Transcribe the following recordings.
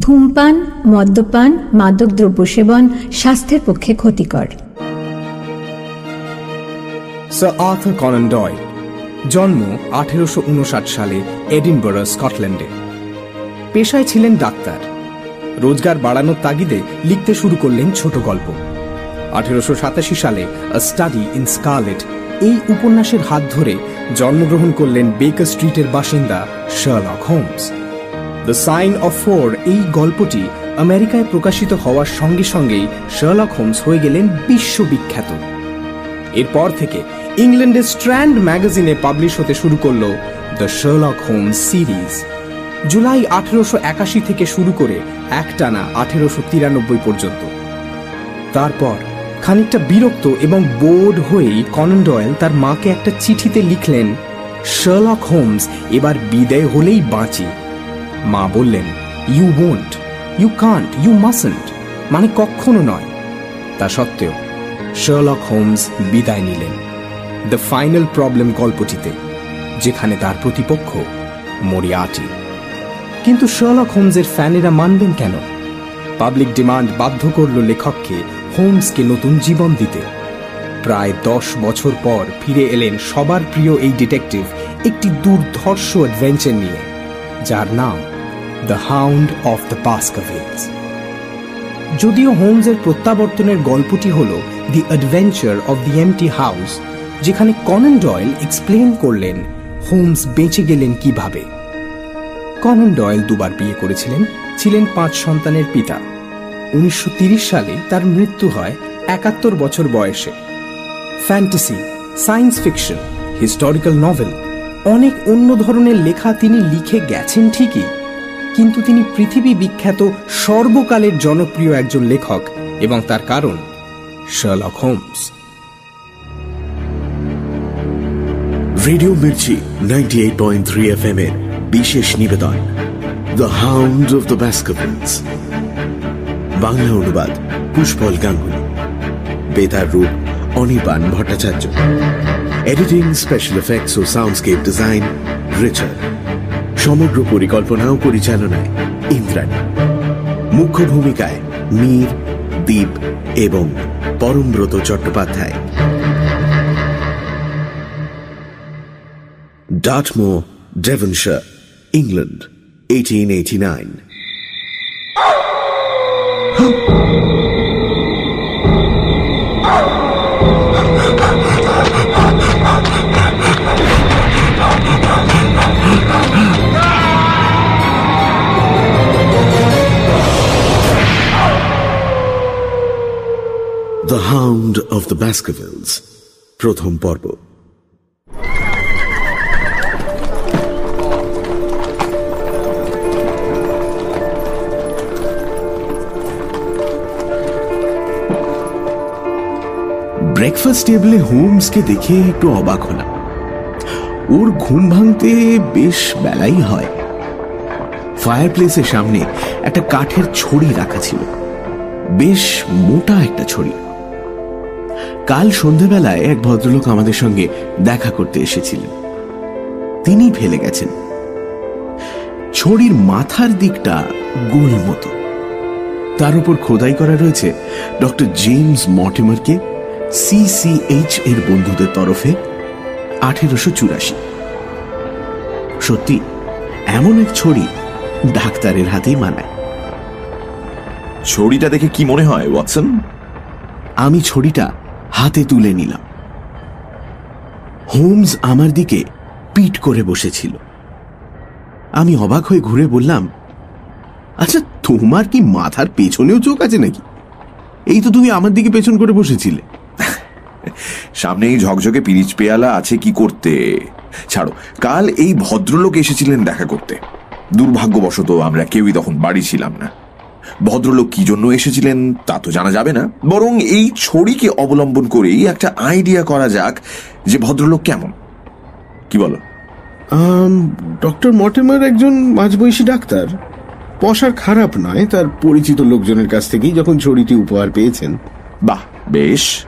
ধূমপান, মদ্যপান মাদক দ্রব্য সেবন স্বাস্থ্যের পক্ষে ক্ষতিকর। জন্ম আঠেরোশো সালে এডিনবরো, স্কটল্যান্ডে। পেশায় ছিলেন ডাক্তার। রোজগার বাড়ানোর তাগিদে লিখতে শুরু করলেন ছোট গল্প। আঠেরোশো সাতাশি সালে স্টাডি ইন স্কারলেট এই উপন্যাসের হাত ধরে জন্মগ্রহণ করলেন বেকার স্ট্রিটের বাসিন্দা Sherlock Holmes the Sign of Four এই গল্পটি আমেরিকায় প্রকাশিত হওয়ার সঙ্গে সঙ্গেই শার্লক হোমস হয়ে গেলেন বিশ্ববিখ্যাত। এরপর থেকে ইংল্যান্ডের স্ট্র্যান্ড ম্যাগাজিনে পাবলিশ হতে শুরু করল the Sherlock Holmes series July আঠেরোশো একাশি থেকে শুরু করে একটানা আঠেরোশো তিরানব্বই পর্যন্ত। তারপর খানিকটা বিরক্ত এবং বোর্ড হয়েই কনন ডয়েল তার মাকে একটা চিঠিতে লিখলেন শার্লক হোমস এবার বিদায় হলেই বাঁচি। মা বললেন you won't you can't you mustn't মানে কখনো নয়। তা সত্ত্বেও শার্লক হোমস বিদায় নিলেন। দ্য ফাইনাল প্রবলেম গল্পটিতে, যেখানে তার প্রতিপক্ষ মরিয়াটি। কিন্তু শার্লক হোমসের ফ্যানেরা মানবেন কেন? পাবলিক ডিমান্ড বাধ্য করল লেখককে হোমসকে নতুন জীবন দিতে। প্রায় দশ বছর পর ফিরে এলেন সবার প্রিয় এই ডিটেকটিভ একটি দুর্ধর্ষ অ্যাডভেঞ্চার নিয়ে, যার নাম the hound of the Baskervilles যদিও হোমসের প্রত্যাবর্তনের গল্পটি হল the adventure of the empty house যেখানে কনন ডয়েল এক্সপ্লেন করলেন হোমস বেঁচে গেলেন কীভাবে। কনন ডয়েল দুবার বিয়ে করেছিলেন, ছিলেন পাঁচ সন্তানের পিতা। উনিশশো সালে তার মৃত্যু হয় একাত্তর বছর বয়সে। Fantasy science fiction historical novel অনেক অন্য ধরনের লেখা তিনি লিখে গেছেন ঠিকই। কিন্তু তিনি পৃথিবী বিখ্যাত সর্বকালের জনপ্রিয় একজন লেখক এবং তার কারণ Sherlock Holmes Radio Mirchi ninety এর বিশেষ নিবেদন the Hound of the Baskervilles Bangla অনুবাদ, পুষ্পল গাঙ্গুলি। বেতার রূপ, Anirban Bhattacharya. Editing special effects ও সাউন্ডস্কেপ ডিজাইন রিচার্ড সমগ্র পরিকল্পনা ও পরিচালনায় ইন্দ্রাণী মুখ্য ভূমিকায় মীর দ্বীপ এবং Parambrata Chattopadhyay ডাটমো Devonshire England 1889. The of of the প্রথম পর্ব। ব্রেকফাস্ট টেবিলে হোমসকে দেখে একটু অবাক হলাম। ওর ঘুম ভাঙতে বেশ বেলাই হয়। ফায়ার প্লেসের সামনে একটা কাঠের ছড়ি রাখা ছিল। বেশ মোটা একটা ছড়ি। কাল সন্ধেবেলায় এক ভদ্রলোক আমাদের সঙ্গে দেখা করতে এসেছিলেন। তিনি ফেলে গেছেন। ছড়ির মাথার দিকটা গোল মতো। তার উপর খোদাই করা রয়েছে ডক্টর জেমস মর্টিমারকে সিসিএইচ এর বন্ধুদের তরফে আঠেরোশো চুরাশি। সত্যি এমন এক ছড়ি ডাক্তারের হাতেই মানায়। ছড়িটা দেখে কি মনে হয় ওয়াটসন? আমি ছড়িটা হাতে তুলে নিলাম। হোমস আমার দিকে পিট করে বসেছিল। আমি অবাক হয়ে ঘুরে বললাম আচ্ছা তোমার কি মাথার পেছনেও চোখ আছে নাকি? এই তো তুমি আমার দিকে পেছন করে বসেছিলে। সামনে এই ঝকঝকে পিরিচ পেয়ালা আছে কি করতে? ছাড়ো, কাল এই ভদ্রলোক এসেছিলেন দেখা করতে। দুর্ভাগ্যবশত আমরা কেউই তখন বাড়ি ছিলাম না। ভদ্রলোক কি জন্য এসেছিলেন তা তো জানা যাবে না। বরং এই ছড়িকে অবলম্বন করেই একটা আইডিয়া করা যাক যে ভদ্রলোক কেমন। কি বলো? ডক্টর মটেমার একজন মাঝবয়সী ডাক্তার। পশার খারাপ নয় তার পরিচিত লোকজনের কাছ থেকেই যখন ছড়িটি উপহার পেয়েছেন। বাহ বেশ।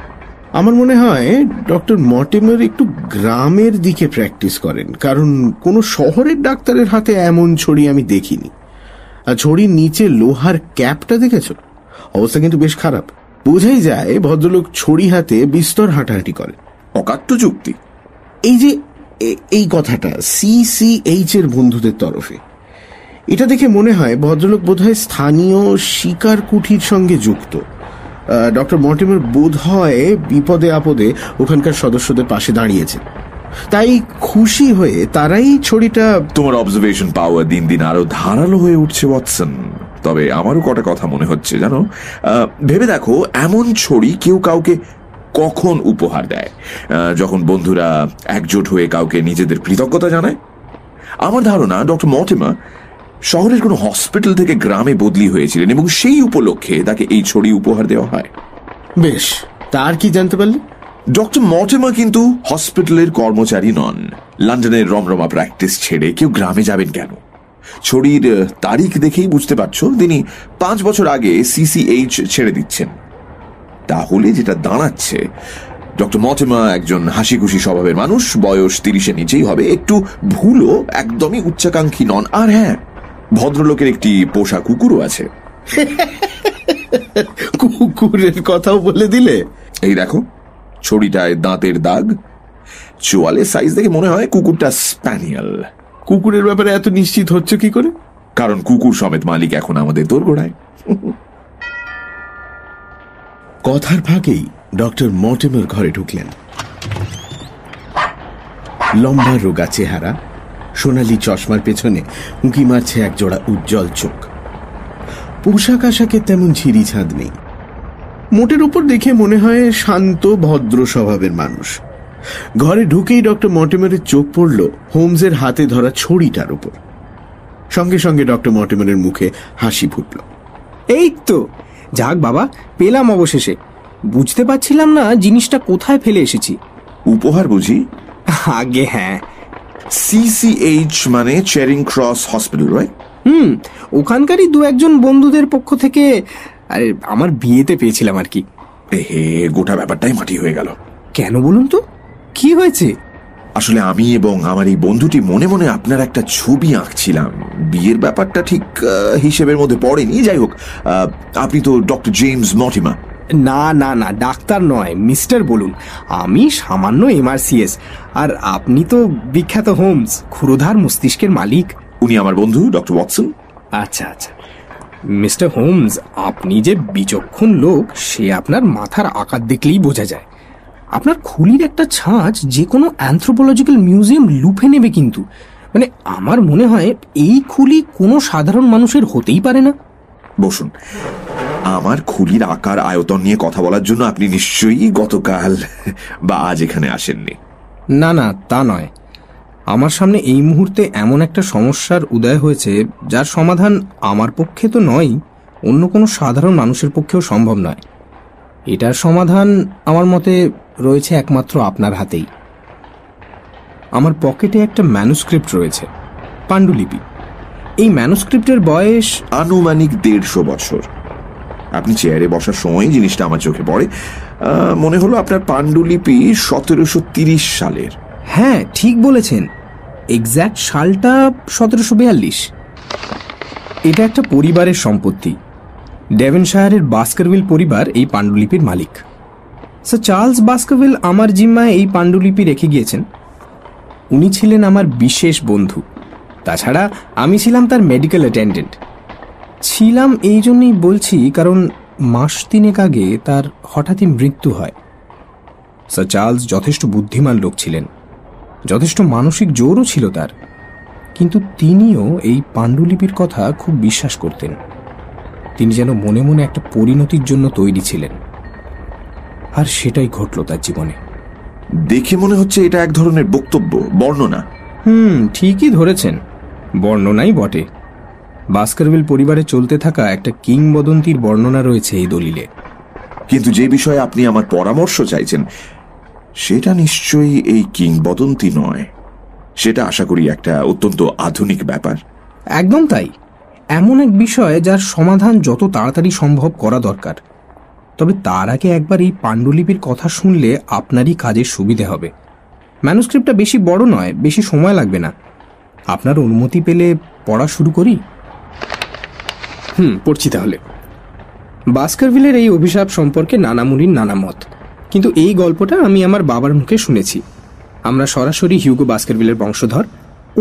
আমার মনে হয় ডক্টর মটেমার একটু গ্রামের দিকে প্র্যাকটিস করেন কারণ কোনো শহরের ডাক্তারের হাতে এমন ছড়ি আমি দেখিনি। আর ছড়ির নিচে লোহার ক্যাপটা দেখেছ? অবস্থা কিন্তু বেশ খারাপ। বোঝাই যায় ভদ্রলোক ছড়ি হাতে বিস্তর হাঁটাহাঁটি করে। অকাট্য যুক্তি। এই যে এই কথাটা সিসিএইচ এর বন্ধুদের তরফে। এটা দেখে মনে হয় ভদ্রলোক বোধহয় স্থানীয় শিকার কুঠির সঙ্গে যুক্ত। ডক্টর মর্টিমার বোধ হয় বিপদে আপদে ওখানকার সদস্যদের পাশে দাঁড়িয়েছে তাই খুশি হয়ে তারাই ছড়িটা তোমার অবজারভেশন পাওয়ার দিন দিন আরও ধারালো হয়ে উঠছে ওয়াটসন। তবে আমারও কটা কথা মনে হচ্ছে জানো? ভেবে দেখো এমন ছড়ি কেউ কাউকে কখন উপহার দেয়? যখন বন্ধুরা একজোট হয়ে কাউকে নিজেদের কৃতজ্ঞতা জানায়? আমার ধারণা ডক্টর মর্টিমা শহরের কোনো হসপিটাল থেকে গ্রামে বদলি হয়েছিলেন এবং সেই উপলক্ষে তাকে এই ছড়ি উপহার দেওয়া হয়। বেশ তার কি জানতে পারলে? ডক্টর মর্টিমা কিন্তু হসপিটালের কর্মচারী নন। লন্ডনের রমরমা প্র্যাকটিস ছেড়ে কেউ গ্রামে যাবেন কেন? ছড়ির তারিখ দেখেই বুঝতে পারছ তিনি পাঁচ বছর আগে সিসিএইচ ছেড়ে দিচ্ছেন। তাহলে যেটা দাঁড়াচ্ছে ডক্টর মটেমা একজন হাসি খুশি স্বভাবের মানুষ বয়স তিরিশের নিচেই হবে একটু ভুলও একদমই উচ্চাকাঙ্ক্ষী নন। আর হ্যাঁ ভদ্রলোকের একটি পোষা কুকুরও আছে। কুকুরের কথাও বলে দিলে? এই দেখো ছড়িটায় দাঁতের দাগ। চোয়ালের সাইজ দেখে মনে হয় কুকুরটা স্প্যানিয়াল কুকুরের ব্যাপারে এত নিশ্চিত হচ্ছে কি করে? কারণ কুকুর সমেত মালিক এখন আমাদের দোরগোড়ায়। কথার ফাঁকেই ডক্টর মর্টিমার ঘরে ঢুকলেন। লম্বা রোগা চেহারা, সোনালি চশমার পেছনে উঁকি মারছে এক জোড়া উজ্জ্বল চোখ। পোশাক আশাকের তেমন ঝিরি ছাদ নেই। মোটের উপর দেখে মনে হয় শান্ত ভদ্র স্বভাবের মানুষ। ঘরে ঢুকেই ডক্টর মর্টিমারের চোখ পড়ল হোমসের হাতে ধরা ছড়িটার উপর। সঙ্গে সঙ্গে ডক্টর মর্টিমারের মুখে হাসি ফুটল। এই তো যাক বাবা পেলাম অবশেষে। বুঝতে পারছিলাম না জিনিসটা কোথায় ফেলে এসেছি। উপহার বুঝি? আগে হ্যাঁ। সিসিএইচ মানে Charing Cross hospital right hmm ওখানকারই দু একজন বন্ধুদের পক্ষ থেকে আরে আমার বিয়েতে পেয়েছিলাম আর কি। হে গোটা ব্যাপারটাই মাটি হয়ে গেল। কেন বলুন তো? কি হয়েছে? আসলে আমি এবং আমার এই বন্ধুটি মনে মনে আপনার একটা ছবি আঁকছিলাম। বিয়ের ব্যাপারটা ঠিক হিসেবের মধ্যে পড়েনি। যাই হোক আপনি তো ডক্টর জেমস মটিমা না না না ডাক্তার নয় মিস্টার বলুন। আমি সামান্য এমআরসিএস। আর আপনি তো বিখ্যাত হোমস ক্ষুরোধার মস্তিষ্কের মালিক। উনি আমার বন্ধু ডক্টর ওয়াটসন। আচ্ছা আচ্ছা। মিস্টার হোমস আপনি যে বিচক্ষণ লোক সে আপনার মাথার আকার দেখলেই বোঝা যায়। আপনার খুলির একটা ছাঁচ যে কোনো অ্যান্থ্রোপোলজিক্যাল মিউজিয়াম লুফে নেবে কিন্তু। মানে আমার মনে হয় এই খুলি কোনো সাধারণ মানুষের হতেই পারে না। বসুন আমার খুলির আকার আয়তন নিয়ে কথা বলার জন্য আপনি নিশ্চয়ই গতকাল বা আজ এখানে আসেননি। না না তা নয়। আমার সামনে এই মুহূর্তে এমন একটা সমস্যার উদয় হয়েছে যার সমাধান আমার পক্ষে তো নয় অন্য কোনো সাধারণ মানুষের পক্ষেও সম্ভব নয়। এটার সমাধান আমার মতে রয়েছে একমাত্র আপনার হাতেই। আমার পকেটে একটা ম্যানুস্ক্রিপ্ট রয়েছে পাণ্ডুলিপি। এই ম্যানুস্ক্রিপ্টের বয়স আনুমানিক দেড়শো বছর। আপনি চেয়ারে বসার সময় জিনিসটা আমার চোখে পড়ে। মনে হলো আপনার পাণ্ডুলিপি সতেরোশো তিরিশ সালের। হ্যাঁ ঠিক বলেছেন। এক্স্যাক্ট সালটা সতেরোশো বিয়াল্লিশ। এটা একটা পরিবারের সম্পত্তি। ডেভেনশায়ারের বাস্কারভিল পরিবার এই পাণ্ডুলিপির মালিক। স্যার চার্লস বাস্কারভিল আমার জিম্মায় এই পাণ্ডুলিপি রেখে গিয়েছেন। উনি ছিলেন আমার বিশেষ বন্ধু। তাছাড়া আমি ছিলাম তার মেডিকেল অ্যাটেন্ডেন্ট ছিলাম এই জন্যই বলছি, কারণ মাস তিনেক আগে তার হঠাৎই মৃত্যু হয়। স্যার চার্লস যথেষ্ট বুদ্ধিমান লোক ছিলেন। যথেষ্ট মানসিক জোরও ছিল তার। কিন্তু তিনিও এই পাণ্ডুলিপির কথা খুব বিশ্বাস করতেন। তিনি যেন মনে মনে একটা পরিণতির জন্য তৈরি ছিলেন। আর সেটাই ঘটল তার জীবনে। দেখে মনে হচ্ছে এটা এক ধরনের বক্তব্য বর্ণনা। হুম ঠিকই ধরেছেন। বর্ণনাই বটে। বাস্কারভিল পরিবারে চলতে থাকা একটা কিংবদন্তির বর্ণনা রয়েছে এই দলিলে। কিন্তু যে বিষয়ে আপনি আমার পরামর্শ চাইছেন সেটা নিশ্চয়ই এই কিংবদন্তি নয়। সেটা আশা করি একটা অত্যন্ত আধুনিক ব্যাপার। একদম তাই। এমন এক বিষয় যার সমাধান যত তাড়াতাড়ি সম্ভব করা দরকার। তবে তার আগে একবার এই পাণ্ডুলিপির কথা শুনলে আপনারই কাজের সুবিধে হবে। ম্যানুস্ক্রিপ্টটা বেশি বড় নয়, বেশি সময় লাগবে না। আপনার অনুমতি পেলে পড়া শুরু করি। হুম, পড়ছি তাহলে। বাস্কারভিলের এই অভিশাপ সম্পর্কে নানা মুনির নানা মত কিন্তু এই গল্পটা আমি আমার বাবার মুখে শুনেছি। আমরা সরাসরি হিউগো বাস্কারভিলের বংশধর।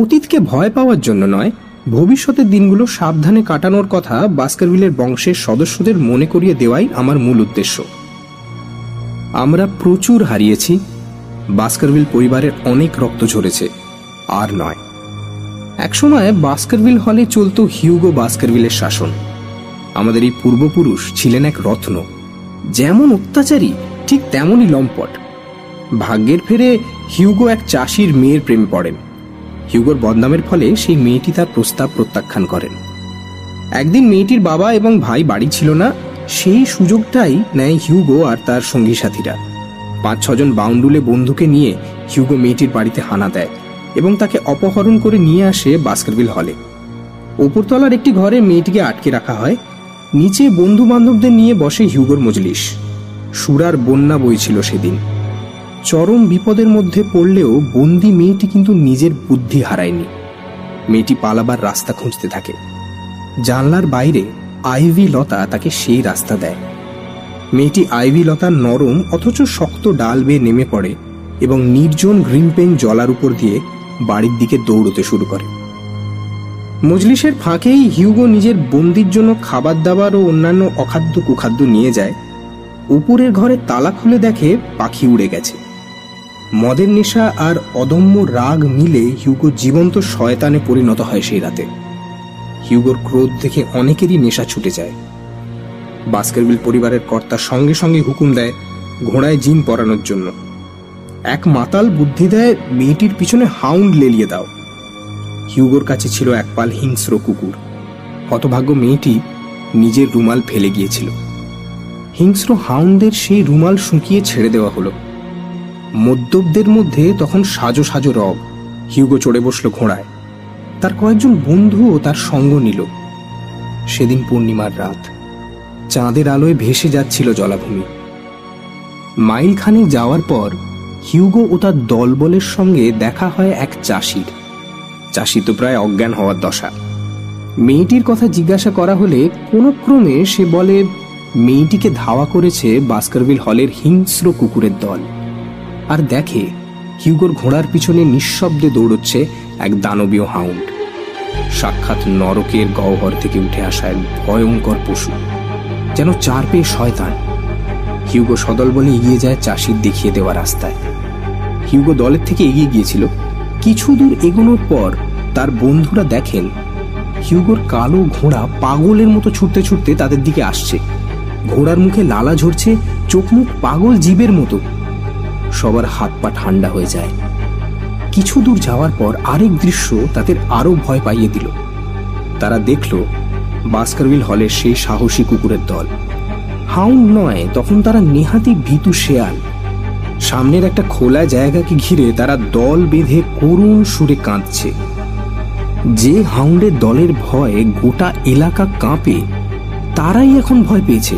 অতীতকে ভয় পাওয়ার জন্য নয়, ভবিষ্যতের দিনগুলো সাবধানে কাটানোর কথা বাস্কারভিলের বংশের সদস্যদের মনে করিয়ে দেওয়াই আমার মূল উদ্দেশ্য। আমরা প্রচুর হারিয়েছি। বাস্কারভিল পরিবারের অনেক রক্ত ঝরেছে। আর নয়। একসময় বাস্কারভিল হলে চলত হিউগো বাস্কারভিলের শাসন। আমাদের এই পূর্বপুরুষ ছিলেন এক রত্ন। যেমন অত্যাচারী ঠিক তেমনই লম্পট। ভাগ্যের ফেরে হিউগো এক চাষির মেয়ের প্রেম পড়েন। হিউগোর বদনামের ফলে সেই মেয়েটি তার প্রস্তাব প্রত্যাখ্যান করেন। একদিন মেয়েটির বাবা এবং ভাই বাড়ি ছিল না, সেই সুযোগটাই নেয় হিউগো আর তার সঙ্গী সাথীরা। পাঁচ ছজন বাউন্ডুলে বন্ধুকে নিয়ে হিউগো মেয়েটির বাড়িতে হানা দেয় এবং তাকে অপহরণ করে নিয়ে আসে বাস্কারভিল হলে। ওপরতলার একটি ঘরে মেয়েটিকে আটকে রাখা হয়। নিচে বন্ধু বান্ধবদের নিয়ে বসে হিউগোর মজলিস। সুরার বন্যা বইছিল সেদিন। চরম বিপদের মধ্যে পড়লেও বন্দি মেয়েটি কিন্তু নিজের বুদ্ধি হারায়নি। মেয়েটি পালাবার রাস্তা খুঁজতে থাকে। জানলার বাইরে আইভি লতা তাকে সেই রাস্তা দেয়। মেয়েটি আইভি লতার নরম অথচ শক্ত ডাল বেয়ে নেমে পড়ে এবং নির্জন গ্রিন পেন জলার উপর দিয়ে বাড়ির দিকে দৌড়তে শুরু করে। মজলিসের ফাঁকেই হিউগো নিজের বন্দির জন্য খাবার দাবার ও অন্যান্য অখাদ্য কুখাদ্য নিয়ে যায় উপরের ঘরে তালা খুলে দেখে পাখি উড়ে গেছে। মদের নেশা আর অদম্য রাগ মিলে হিউগো জীবন্ত শয়তানে পরিণত হয় সেই রাতে। হিউগোর ক্রোধ দেখে অনেকেরই নেশা ছুটে যায়। বাস্কারভিল পরিবারের কর্তা সঙ্গে সঙ্গে হুকুম দেয় ঘোড়ায় জিন পরানোর জন্য। এক মাতাল বুদ্ধি দেয়, মেয়েটির পিছনে হাউন্ড লেলিয়ে দাও। হিউগোর কাছে ছিল এক পাল হিংস্র কুকুর। হতভাগ্য মেয়েটি নিজের রুমাল ফেলে গিয়েছিল। হিংস্র হাউন্ডের সেই রুমাল শুকিয়ে ছেড়ে দেওয়া হলো। মদ্যপদের মধ্যে তখন সাজো সাজো রব, হিউগো চড়ে বসল ঘোড়ায়। তার কয়েকজন বন্ধুও তার সঙ্গ নিল। সেদিন পূর্ণিমার রাত, চাঁদের আলোয় ভেসে যাচ্ছিল জলাভূমি। মাইল খানেক যাওয়ার পর হিউগো ও তার দলবলের সঙ্গে দেখা হয় এক চাষির। চাষি তো প্রায় অজ্ঞান হওয়ার দশা। মেয়েটির কথা জিজ্ঞাসা করা হলে কোনো ক্রমে সে বলে মেয়েটিকে ধাওয়া করেছে বাস্কারভিল হলের হিংস্র কুকুরের দল। আর দেখে, হিউগোর ঘোড়ার পিছনে নিঃশব্দে দৌড়চ্ছে এক দানবীয় হাউন্ড সাক্ষাৎ নরকের গহ্বর থেকে উঠে আসা এক ভয়ঙ্কর পশু, যেন চার পেয়ে শয়তান। হিউগো সদল বলে এগিয়ে যায় চাষির দেখিয়ে দেওয়া রাস্তায়। হিউগো দলের থেকে এগিয়ে গিয়েছিল। কিছু দূর এগোনোর পর তার বন্ধুরা দেখেন, হিউগোর কালো ঘোড়া পাগলের মতো ছুটতে ছুটতে তাদের দিকে আসছে। ঘোড়ার মুখে লালা ঝরছে চোখ মুখ পাগল জীবের মতো। সবার হাত পা ঠান্ডা হয়ে যায়। কিছু দূর যাওয়ার পর আরেক দৃশ্য তাদের আরও ভয় পাইয়ে দিল। তারা দেখল বাস্কারভিল হলের সেই সাহসী কুকুরের দল। হাউন্ড নয়, তখন তারা নেহাতি ভীতু শেয়াল। সামনের একটা খোলা জায়গাকে ঘিরে তারা দল বেঁধে করুণ সুরে কাঁদছে। যে হাউন্ডের দলের ভয়ে গোটা এলাকা কাঁপে, তারাই এখন ভয় পেয়েছে।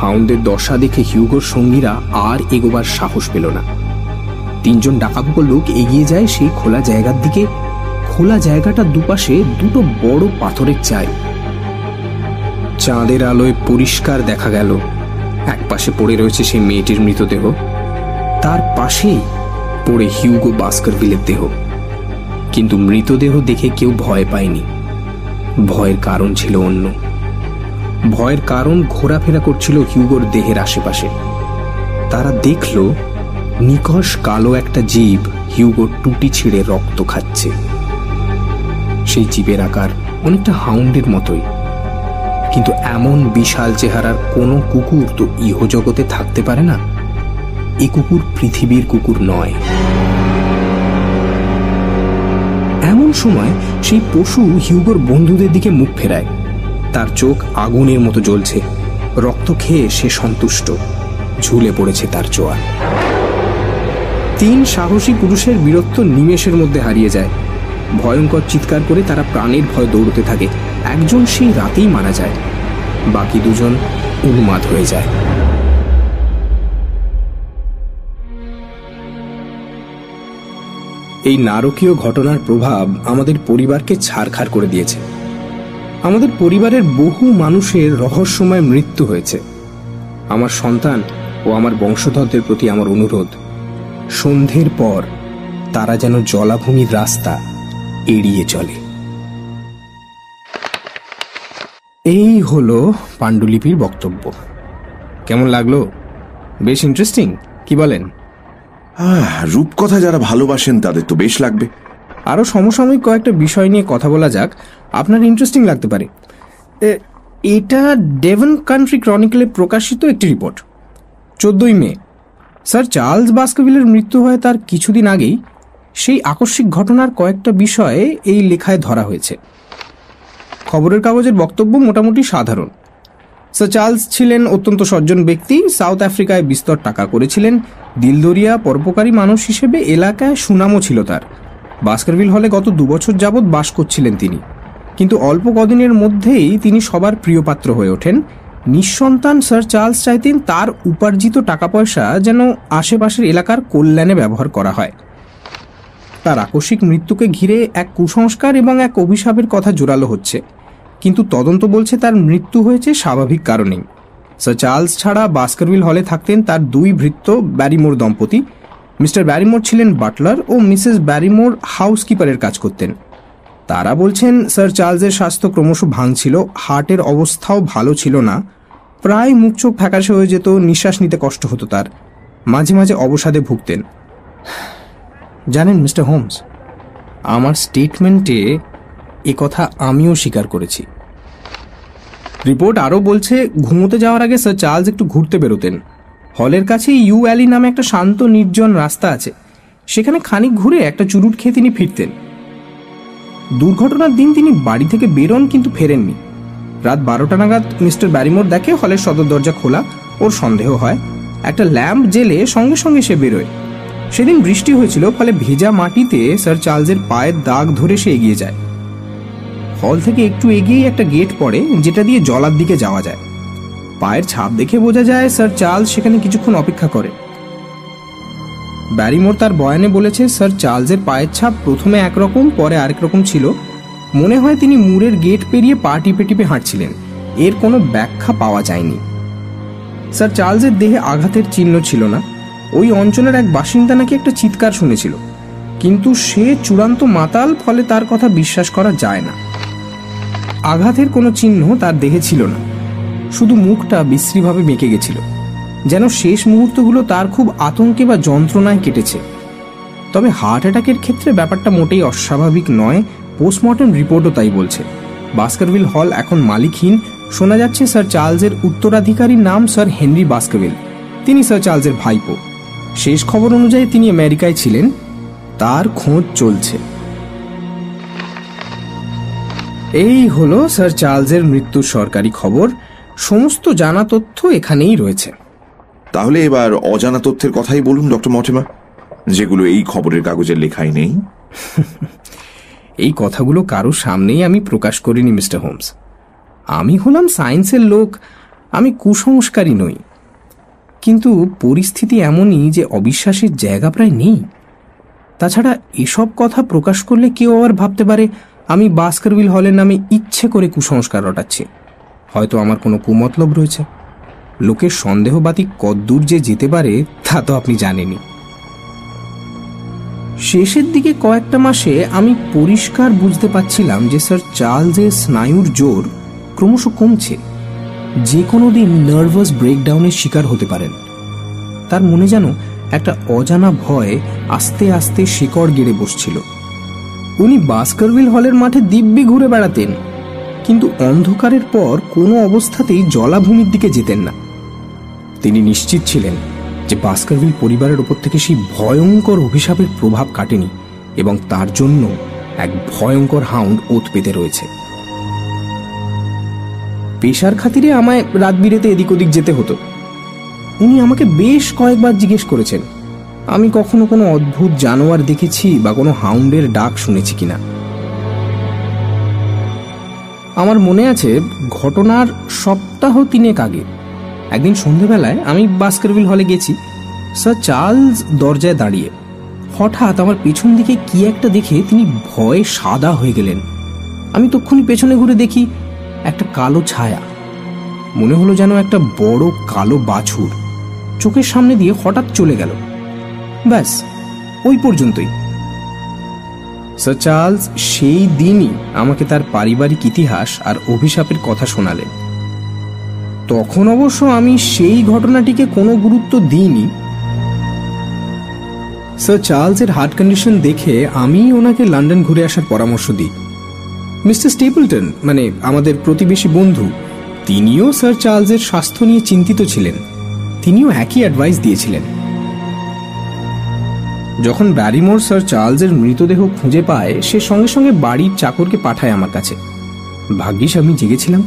হাউন্ডের দশা দেখে হিউগোর সঙ্গীরা আর এগোবার সাহস পেল না। তিনজন ডাকাবুকো লোক এগিয়ে যায় সেই খোলা জায়গার দিকে। খোলা জায়গাটার দুপাশে দুটো বড় পাথরের চাই। চাঁদের আলোয় পরিষ্কার দেখা গেল। এক পাশে পড়ে রয়েছে সেই মেয়েটির মৃতদেহ। তার পাশেই পড়ে হিউগো বাস্কারভিলের দেহ। কিন্তু মৃতদেহ দেখে কেউ ভয় পায়নি। ভয়ের কারণ ছিল অন্য। ভয়ের কারণ ঘোরাফেরা করছিল হিউগোর দেহের আশেপাশে। তারা দেখল, নিকশ কালো একটা জীব হিউগোর টুটি ছিঁড়ে রক্ত খাচ্ছে। সেই জীবের আকার অনেকটা হাউন্ডের মতোই। কিন্তু এমন বিশাল চেহারার কোনো কুকুর তো ইহজগতে থাকতে পারে না। এ কুকুর পৃথিবীর কুকুর নয়। এমন সময় সেই পশু হিউগোর বন্ধুদের দিকে মুখ ফেরায়। তার চোখ আগুনের মতো জ্বলছে। রক্ত খেয়ে সে সন্তুষ্ট। ঝুলে পড়েছে তার চোয়াল তিন সাহসী পুরুষের বীরত্ব নিমেষের মধ্যে হারিয়ে যায়। ভয়ঙ্কর চিৎকার করে তারা প্রাণের ভয় দৌড়তে থাকে। একজন সেই রাতেই মারা যায়। বাকি দুজন উন্মাদ হয়ে যায়। এই নারকীয় ঘটনার প্রভাব আমাদের পরিবারকে ছাড়খাড় করে দিয়েছে। আমাদের পরিবারের বহু মানুষের রহস্যময় মৃত্যু হয়েছে। আমার সন্তান ও আমার বংশধরদের প্রতি আমার অনুরোধ, সন্ধ্যের পর তারা যেন জলাভূমির রাস্তা এড়িয়ে চলে। এই হলো পাণ্ডুলিপির বক্তব্য। কেমন লাগল? বেশ ইন্টারেস্টিং কি বলেন? রূপকথা যারা ভালোবাসেন তাদের তো বেশ লাগবে। আরও সমসাময়িক কয়েকটা বিষয় নিয়ে কথা বলা যাক। আপনার ইন্টারেস্টিং লাগতে পারে। এটা ডেভন কান্ট্রি ক্রনিকলে প্রকাশিত একটি রিপোর্ট চোদ্দই মে। স্যার, চার্লস বাস্কভিলের মৃত্যু হয় তার কিছুদিন আগেই। সেই আকস্মিক ঘটনার কয়েকটা বিষয়ে এই লেখায় ধরা হয়েছে। খবরের কাগজের বক্তব্য মোটামুটি সাধারণ। স্যার, চার্লস ছিলেন অত্যন্ত সজ্জন ব্যক্তি। সাউথ আফ্রিকায় বিস্তর টাকা করেছিলেন। দিলদরিয়া পরোপকারী মানুষ হিসেবে এলাকায় সুনামও ছিল তার। বাস্কারভিল হলে গত দুবছর যাবৎ বাস করছিলেন তিনি। কিন্তু অল্প কদিনের মধ্যেই তিনি সবার প্রিয় পাত্র হয়ে ওঠেন। নিঃসন্তান স্যার চার্লস চাইতেন তার উপার্জিত টাকা পয়সা যেন আশেপাশের এলাকার কল্যাণে ব্যবহার করা হয়। তার আকস্মিক মৃত্যুকে ঘিরে এক কুসংস্কার এবং এক অভিশাপের কথা জোরালো হচ্ছে। কিন্তু তদন্ত বলছে তার মৃত্যু হয়েছে স্বাভাবিক কারণেই। স্যার চার্লস ছাড়া বাস্কারভিল হলে থাকতেন তার দুই ভৃত্য ব্যারিমোর দম্পতি। মিস্টার ব্যারিমোর ছিলেন বাটলার ও মিসেস ব্যারিমোর হাউসকিপারের কাজ করতেন। তারা বলছেন, স্যার চার্লসের স্বাস্থ্য ক্রমশ ভাঙছিল, হার্টের অবস্থাও ভালো ছিল না, প্রায় মুখ চোখ ফ্যাকাশে হয়ে যেত, নিঃশ্বাস নিতে কষ্ট হতো তার। মাঝে মাঝে অবসাদে ভুগতেন। জানেন, মিস্টার হোমস, আমার স্টেটমেন্টে এ কথা আমিও স্বীকার করেছি। রিপোর্ট আরও বলছে, ঘুমোতে যাওয়ার আগে স্যার চার্লস একটু ঘুরতে বেরোতেন। হলের কাছে ইউ অ্যালি নামে একটা শান্ত, নির্জন রাস্তা আছে। সেখানে খানিক ঘুরে একটা চুরুট খেয়ে তিনি ফিরতেন। দুর্ঘটনার দিন তিনি বাড়ি থেকে বেরোন কিন্তু ফেরেননি। রাত বারোটা নাগাদ মিস্টার ব্যারিমোর দেখে হলের সদর দরজা খোলা। ওর সন্দেহ হয়, একটা ল্যাম্প জেলে সঙ্গে সঙ্গে সে বেরোয়। সেদিন বৃষ্টি হয়েছিল, ফলে ভেজা মাটিতে স্যার চার্লসের পায়ের দাগ ধরে সে এগিয়ে যায়। হল থেকে একটু এগিয়েই একটা গেট পড়ে, যেটা দিয়ে জলার দিকে যাওয়া যায়। পায়ের ছাপ দেখে বোঝা যায় স্যার চার্লস সেখানে কিছুক্ষণ অপেক্ষা করে। ব্যারিমোর তার বয়ানে বলেছে, স্যার চার্লসের পায়ের ছাপ প্রথমে একরকম, পরে আরেক রকম ছিল। মনে হয় তিনি মুরের গেট পেরিয়ে পা টিপে টিপে হাঁটছিলেন। এর কোনো ব্যাখ্যা পাওয়া যায়নি। স্যার চার্লসের দেহে আঘাতের চিহ্ন ছিল না। ওই অঞ্চলের এক বাসিন্দা নাকি একটা চিৎকার শুনেছিল। কিন্তু সে চূড়ান্ত মাতাল, ফলে তার কথা বিশ্বাস করা যায় না। আঘাতের কোনো চিহ্ন তার দেহে ছিল না। শুধু মুখটা বিশ্রীভাবে বেঁকে গেছিল। যেন শেষ মুহূর্তগুলো তার খুব আতঙ্কে বা যন্ত্রণায় কেটেছে। তবে হার্ট অ্যাটাকের ক্ষেত্রে ব্যাপারটা মোটেই অস্বাভাবিক নয়, পোস্টমর্টম রিপোর্টও তাই বলছে। বাস্কারভিল হল এখন মালিকহীন। শোনা যাচ্ছে স্যার চার্লসের উত্তরাধিকারীর নাম স্যার হেনরি বাস্কারভিল তিনি স্যার চার্লসের ভাইপো। শেষ খবর অনুযায়ী তিনি আমেরিকায় ছিলেন। তার খোঁজ চলছে। এই হলো স্যার চার্লসের মৃত্যুর সরকারি খবর। সমস্ত জানা তথ্য এখানেই রয়েছে। তাহলে এবার অজানা তথ্যের কথাই বলুন ডক্টর মটেমা যেগুলো এই খবরের কাগজের লেখাই নেই। এই কথাগুলো কারোর সামনেই আমি প্রকাশ করিনি মিস্টার হোমস। আমি হলাম সায়েন্সের লোক আমি কুসংস্কারী নই। কিন্তু পরিস্থিতি এমনই যে অবিশ্বাসের জায়গা প্রায় নেই। তাছাড়া এসব কথা প্রকাশ করলে কেউ আবার ভাবতে পারে আমি বাস্কারভিল হলের নামে ইচ্ছে করে কুসংস্কার রটাচ্ছি। হয়তো আমার কোনো কুমতলব রয়েছে। লোকের সন্দেহবাদী কদ্দূর যে যেতে পারে, তা তো আপনি জানেনই। শেষের দিকে কয়েকটা মাসে আমি পরিষ্কার বুঝতে পারছিলাম যে স্যার চার্লসের স্নায়ুর জোর ক্রমশ কমছে। যে কোনো দিন নার্ভাস ব্রেকডাউনের শিকার হতে পারেন। তার মনে যেন একটা অজানা ভয় আস্তে আস্তে শিকড় গেড়ে বসছিল। উনি বাস্কারভিল হলের মাঠে দিব্যি ঘুরে বেড়াতেন। কিন্তু অন্ধকারের পর কোনো অবস্থাতেই জলাভূমির দিকে যেতেন না। তিনি নিশ্চিত ছিলেন যে বাস্কারভিল পরিবারের ওপর থেকে সেই ভয়ঙ্কর অভিশাপের প্রভাব কাটেনি এবং তার জন্য এক ভয়ঙ্কর হাউন্ড ওত পেতে রয়েছে। পেশার খাতিরে আমায় রাত বিরেতে এদিক ওদিক যেতে হতো। উনি আমাকে বেশ কয়েকবার জিজ্ঞেস করেছেন, আমি কখনো কোনো অদ্ভুত জানোয়ার দেখেছি বা কোনো হাউন্ডের ডাক শুনেছি কিনা? আমার মনে আছে, ঘটনার সপ্তাহ তিনেক আগে। একদিন সন্ধেবেলায় আমি বাস্কারভিল হলে গেছি। স্যার চার্লস দরজায় দাঁড়িয়ে। হঠাৎ আমার পেছন দিকে কি একটা দেখে তিনি ভয়ে সাদা হয়ে গেলেন। আমি তক্ষুনি পেছনে ঘুরে দেখি একটা কালো ছায়া। মনে হলো যেন একটা বড় কালো বাছুর। চোখের সামনে দিয়ে হঠাৎ চলে গেল। ব্যাস, ওই পর্যন্তই। স্যার চার্লস সেই দিনই আমাকে তার পারিবারিক ইতিহাস আর অভিশাপের কথা শোনালেন তখন অবশ্য আমি সেই ঘটনাটিকে কোনো গুরুত্ব দিইনি। স্যার চার্লসের হার্ট কন্ডিশন দেখে আমি ওনাকে লন্ডন ঘুরে আসার পরামর্শ দিই। মিস্টার স্টেপলটন মানে আমাদের প্রতিবেশী বন্ধু, তিনিও স্যার চার্লসের স্বাস্থ্য নিয়ে চিন্তিত ছিলেন। তিনিও একই অ্যাডভাইস দিয়েছিলেন। যখন ব্যারিমোর স্যার চার্লসের মৃতদেহ খুঁজে পায়, সে সঙ্গে সঙ্গে বাড়ির চাকরকে পাঠায় আমার কাছে। ভাগ্যিস আমি জেগেছিলাম।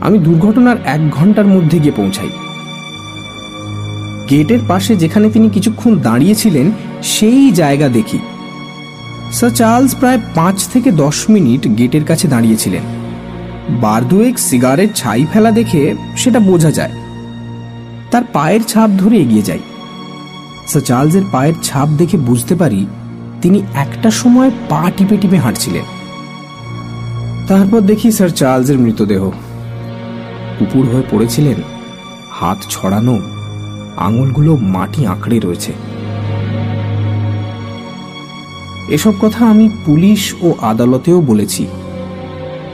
আমি দুর্ঘটনার এক ঘণ্টার মধ্যে গিয়ে পৌঁছাই। গেটের পাশে যেখানে তিনি কিছুক্ষণ দাঁড়িয়েছিলেন, সেই জায়গা দেখি। স্যার চার্লস প্রায় পাঁচ থেকে দশ মিনিট গেটের কাছে দাঁড়িয়েছিলেন। বার দুয়েক সিগারেট ছাই ফেলা দেখে সেটা বোঝা যায়। তার পায়ের ছাপ ধরে এগিয়ে যাই। স্যার চার্লসের পায়ের ছাপ দেখে বুঝতে পারি তিনি একটা সময় পা টিপে টিপে হাঁটছিলেন। তারপর দেখি স্যার চার্লসের মৃতদেহ। কুকুর হয়ে পড়েছিলেন, হাত ছড়ানো, আঙুলগুলো মাটি আঁকড়ে রয়েছে। এসব কথা আমি পুলিশ ও আদালতেও বলেছি।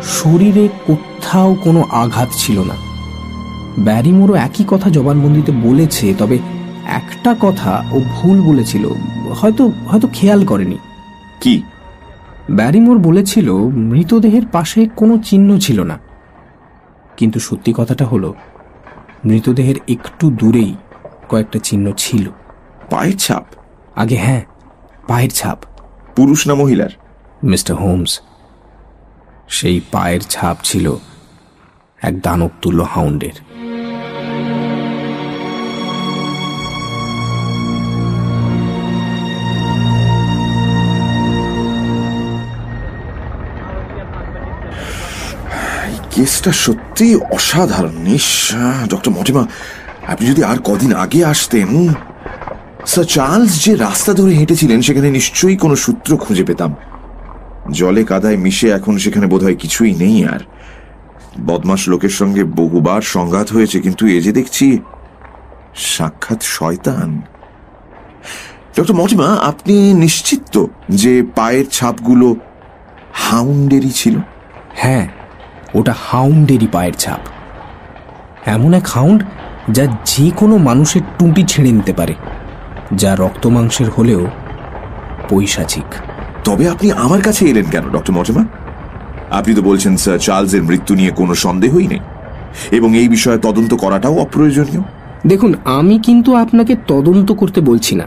শরীরে কোথাও কোনো আঘাত ছিল না। ব্যারিমোরও একই কথা জবানবন্দিতে বলেছে, তবে একটা কথা ও ভুল বলেছিল হয়তো হয়তো খেয়াল করেনি। কি? ব্যারিমোর বলেছিল মৃতদেহের পাশে কোনো চিহ্ন ছিল না। কিন্তু সত্যি কথাটা হলো মৃতদেহের একটু দূরেই কয়েকটা চিহ্ন ছিল। পায়ের ছাপ? আগে হ্যাঁ পায়ের ছাপ। পুরুষ না মহিলার? মিস্টার হোমস সেই পায়ের ছাপ ছিল এক দানবতুল্য হাউন্ডের। কেসটা সত্যি অসাধারণ। ডক্টর মটিমা আপনি যদি আর কদিন আগে আসতেন, স্যার চার্লস যে রাস্তা ধরে হেঁটেছিলেন, সেখানে নিশ্চয়ই কোনো সূত্র খুঁজে পেতাম। জলে কাদায় মিশে এখন সেখানে বোধহয় কিছুই নেই আর। বদমাস লোকের সঙ্গে বহুবার সংঘাত হয়েছে, কিন্তু এ যে দেখছি, সাক্ষাৎ শয়তান। ডক্টর মটিমা আপনি নিশ্চিত যে পায়ের ছাপগুলো হাউন্ডেরই ছিল? হ্যাঁ ওটা হাউন্ডেরই পায়ের ছাপ। এমন এক হাউন্ড যা যে কোনো মানুষের টুঁটি ছিঁড়ে নিতে পারে যা রক্ত মাংসের হলেও পৈশাচিক। তবে আপনি আমার কাছে এলেন কেন ডক্টর মর্টিমা আপনি তো বলছেন স্যার চার্লসের মৃত্যু নিয়ে কোনো সন্দেহই নেই। এবং এই বিষয়ে তদন্ত করাটাও অপ্রয়োজনীয়। দেখুন আমি কিন্তু আপনাকে তদন্ত করতে বলছি না।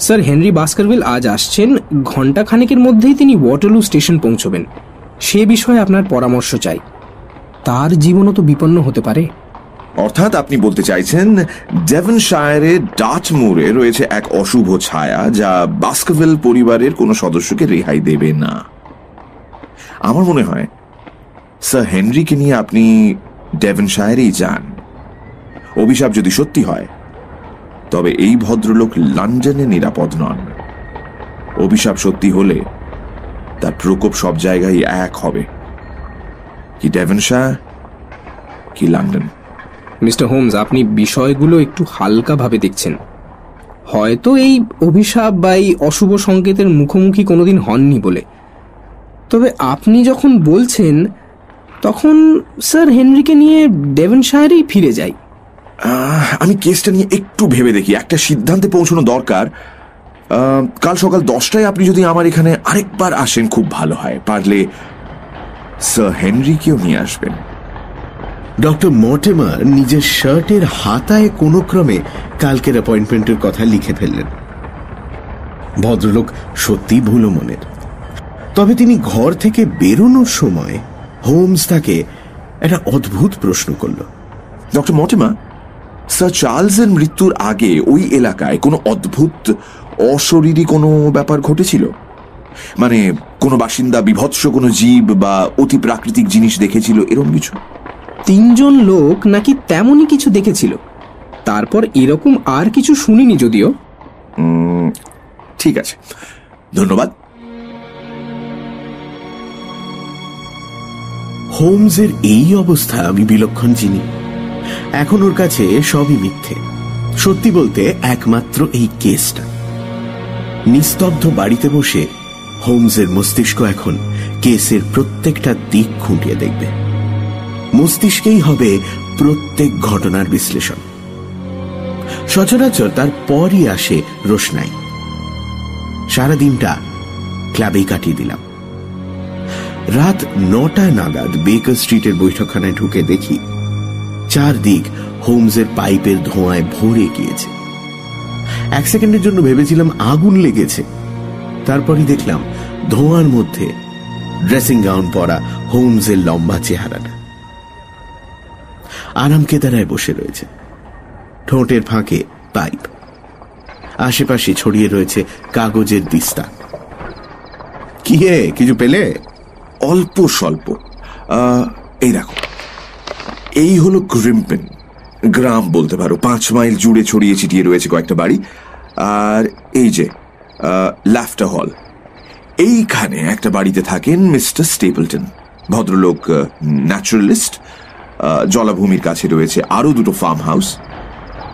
স্যার হেনরি বাস্কারভিল আজ আসছেন ঘণ্টা খানেকের মধ্যেই তিনি ওয়াটারলু স্টেশন পৌঁছবেন। সে বিষয়ে আপনার পরামর্শ চাই। তার জীবনও তো বিপন্ন হতে পারে। অর্থাৎ আপনি বলতে চাইছেন, ডেভনশায়ারে ডাচমুরে রয়েছে এক অশুভ ছায়া যা বাস্কভেল পরিবারের কোনো সদস্যকে রেহাই দেবে না। আমার মনে হয়, স্যার হেনরিকে নিয়ে আপনি ডেভনশায়ারেই যান। অভিশাপ যদি সত্যি হয়, তবে এই ভদ্রলোক লন্ডনে নিরাপদ নন। অভিশাপ সত্যি হলে তার প্রকোপ সব জায়গায় এক হবে। কি ডেভনশায়ার? কি লন্ডন? মিস্টার হোমস আপনি বিষয়গুলো একটু হালকাভাবে দেখছেন। হয়তো এই অভিশাপ বা এই অশুভ সংকেতের মুখোমুখি কোনোদিন হননি বলে। তবে আপনি যখন বলছেন তখন স্যার হেনরিকে নিয়ে ডেভনশায়ারেই ফিরে যাই। আমি কেসটা নিয়ে একটু ভেবে দেখি। একটা সিদ্ধান্তে পৌঁছানো দরকার। কাল সকাল দশটায় আপনি যদি আমার এখানে আরেকবার আসেন খুব ভালো হয়। পারলে স্যার হেনরিকেও নিয়ে আসবেন। ডক্টর মর্টেমার নিজের শার্টের হাতায় কোনো ক্রমে কালকের অ্যাপয়েন্টমেন্টের কথা লিখে ফেললেন। ভদ্রলোক সত্যি ভুলো মনের। তবে তিনি ঘর থেকে বেরোনোর সময় হোমস তাকে একটা অদ্ভুত প্রশ্ন করল। ডক্টর মটিমা স্যার চার্লসের মৃত্যুর আগে ওই এলাকায় কোনো অদ্ভুত অশরীরী কোনো ব্যাপার ঘটেছিল? মানে কোনো বাসিন্দা বিভৎস কোনো জীব বা অতি প্রাকৃতিক জিনিস দেখেছিল এরকম কিছু? তিনজন লোক নাকি তেমনই কিছু দেখেছিল। তারপর এরকম আর কিছু শুনিনি যদিও। উম, ঠিক আছে। ধন্যবাদ। হোমসের এই অবস্থা আমি বিলক্ষণ চিনি। এখন ওর কাছে সবই মিথ্যে। সত্যি বলতে একমাত্র এই কেসটা। নিস্তব্ধ বাড়িতে বসে হোমসের মস্তিষ্ক এখন কেসের প্রত্যেকটা দিক খুঁটিয়ে দেখবে। মস্তিষ্কেই হবে প্রত্যেক ঘটনার বিশ্লেষণ। সচরাচর তার পরই আসে রোশনাই। সারাদিনটা ক্লাবেই কাটিয়ে দিলাম। রাত নটা নাগাদ বেকার স্ট্রিটের বৈঠকখানায় ঢুকে দেখি, চারদিক হোমসের পাইপের ধোঁয়ায় ভরে গিয়েছে। এক সেকেন্ডের জন্য ভেবেছিলাম আগুন লেগেছে। তারপরই দেখলাম ধোঁয়ার মধ্যে ড্রেসিং গাউন পরা হোমসের লম্বা চেহারাটা। আরাম কেদারায় বসে রয়েছে। ঠোঁটের ফাঁকে পাইপ। আশেপাশে ছড়িয়ে রয়েছে কাগজের দিস্তা। কি হে, কিছু পেলে? অল্প স্বল্প। এই দেখো। এই হলো গ্রিম্পেন। গ্রাম বলতে পারো। পাঁচ মাইল জুড়ে ছড়িয়ে ছিটিয়ে রয়েছে কয়েকটা বাড়ি। আর এই যে ল্যাফটা হল এইখানে একটা বাড়িতে থাকেন মিস্টার স্টেপলটন, ভদ্রলোক ন্যাচারালিস্ট জলাভূমির কাছে রয়েছে আরও দুটো ফার্ম হাউস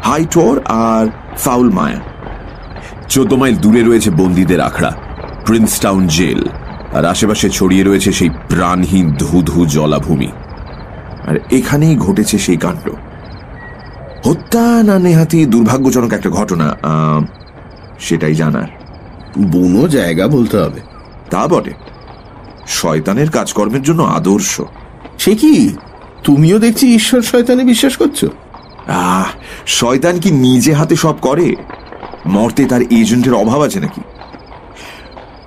হাইটোর আর ফাউল মায়া চোদ্দ মাইল দূরে রয়েছে বন্দীদের আখড়া প্রিন্সটাউন জেল আর আশেপাশে ছড়িয়ে রয়েছে সেই প্রাণহীন ধু ধু জলাভূমি। আর এখানেই ঘটেছে সেই কাণ্ড। হত্যা না নেহাতি দুর্ভাগ্যজনক একটা ঘটনা সেটাই জানার। বুনো জায়গা বলতে হবে। তা বটে। শয়তানের কাজকর্মের জন্য আদর্শ। সে কি? তুমিও দেখছি ঈশ্বর শয়তানে বিশ্বাস করছ? আহ শয়তান কি নিজে হাতে সব করে? মর্তে তার এজেন্টের অভাব আছে নাকি?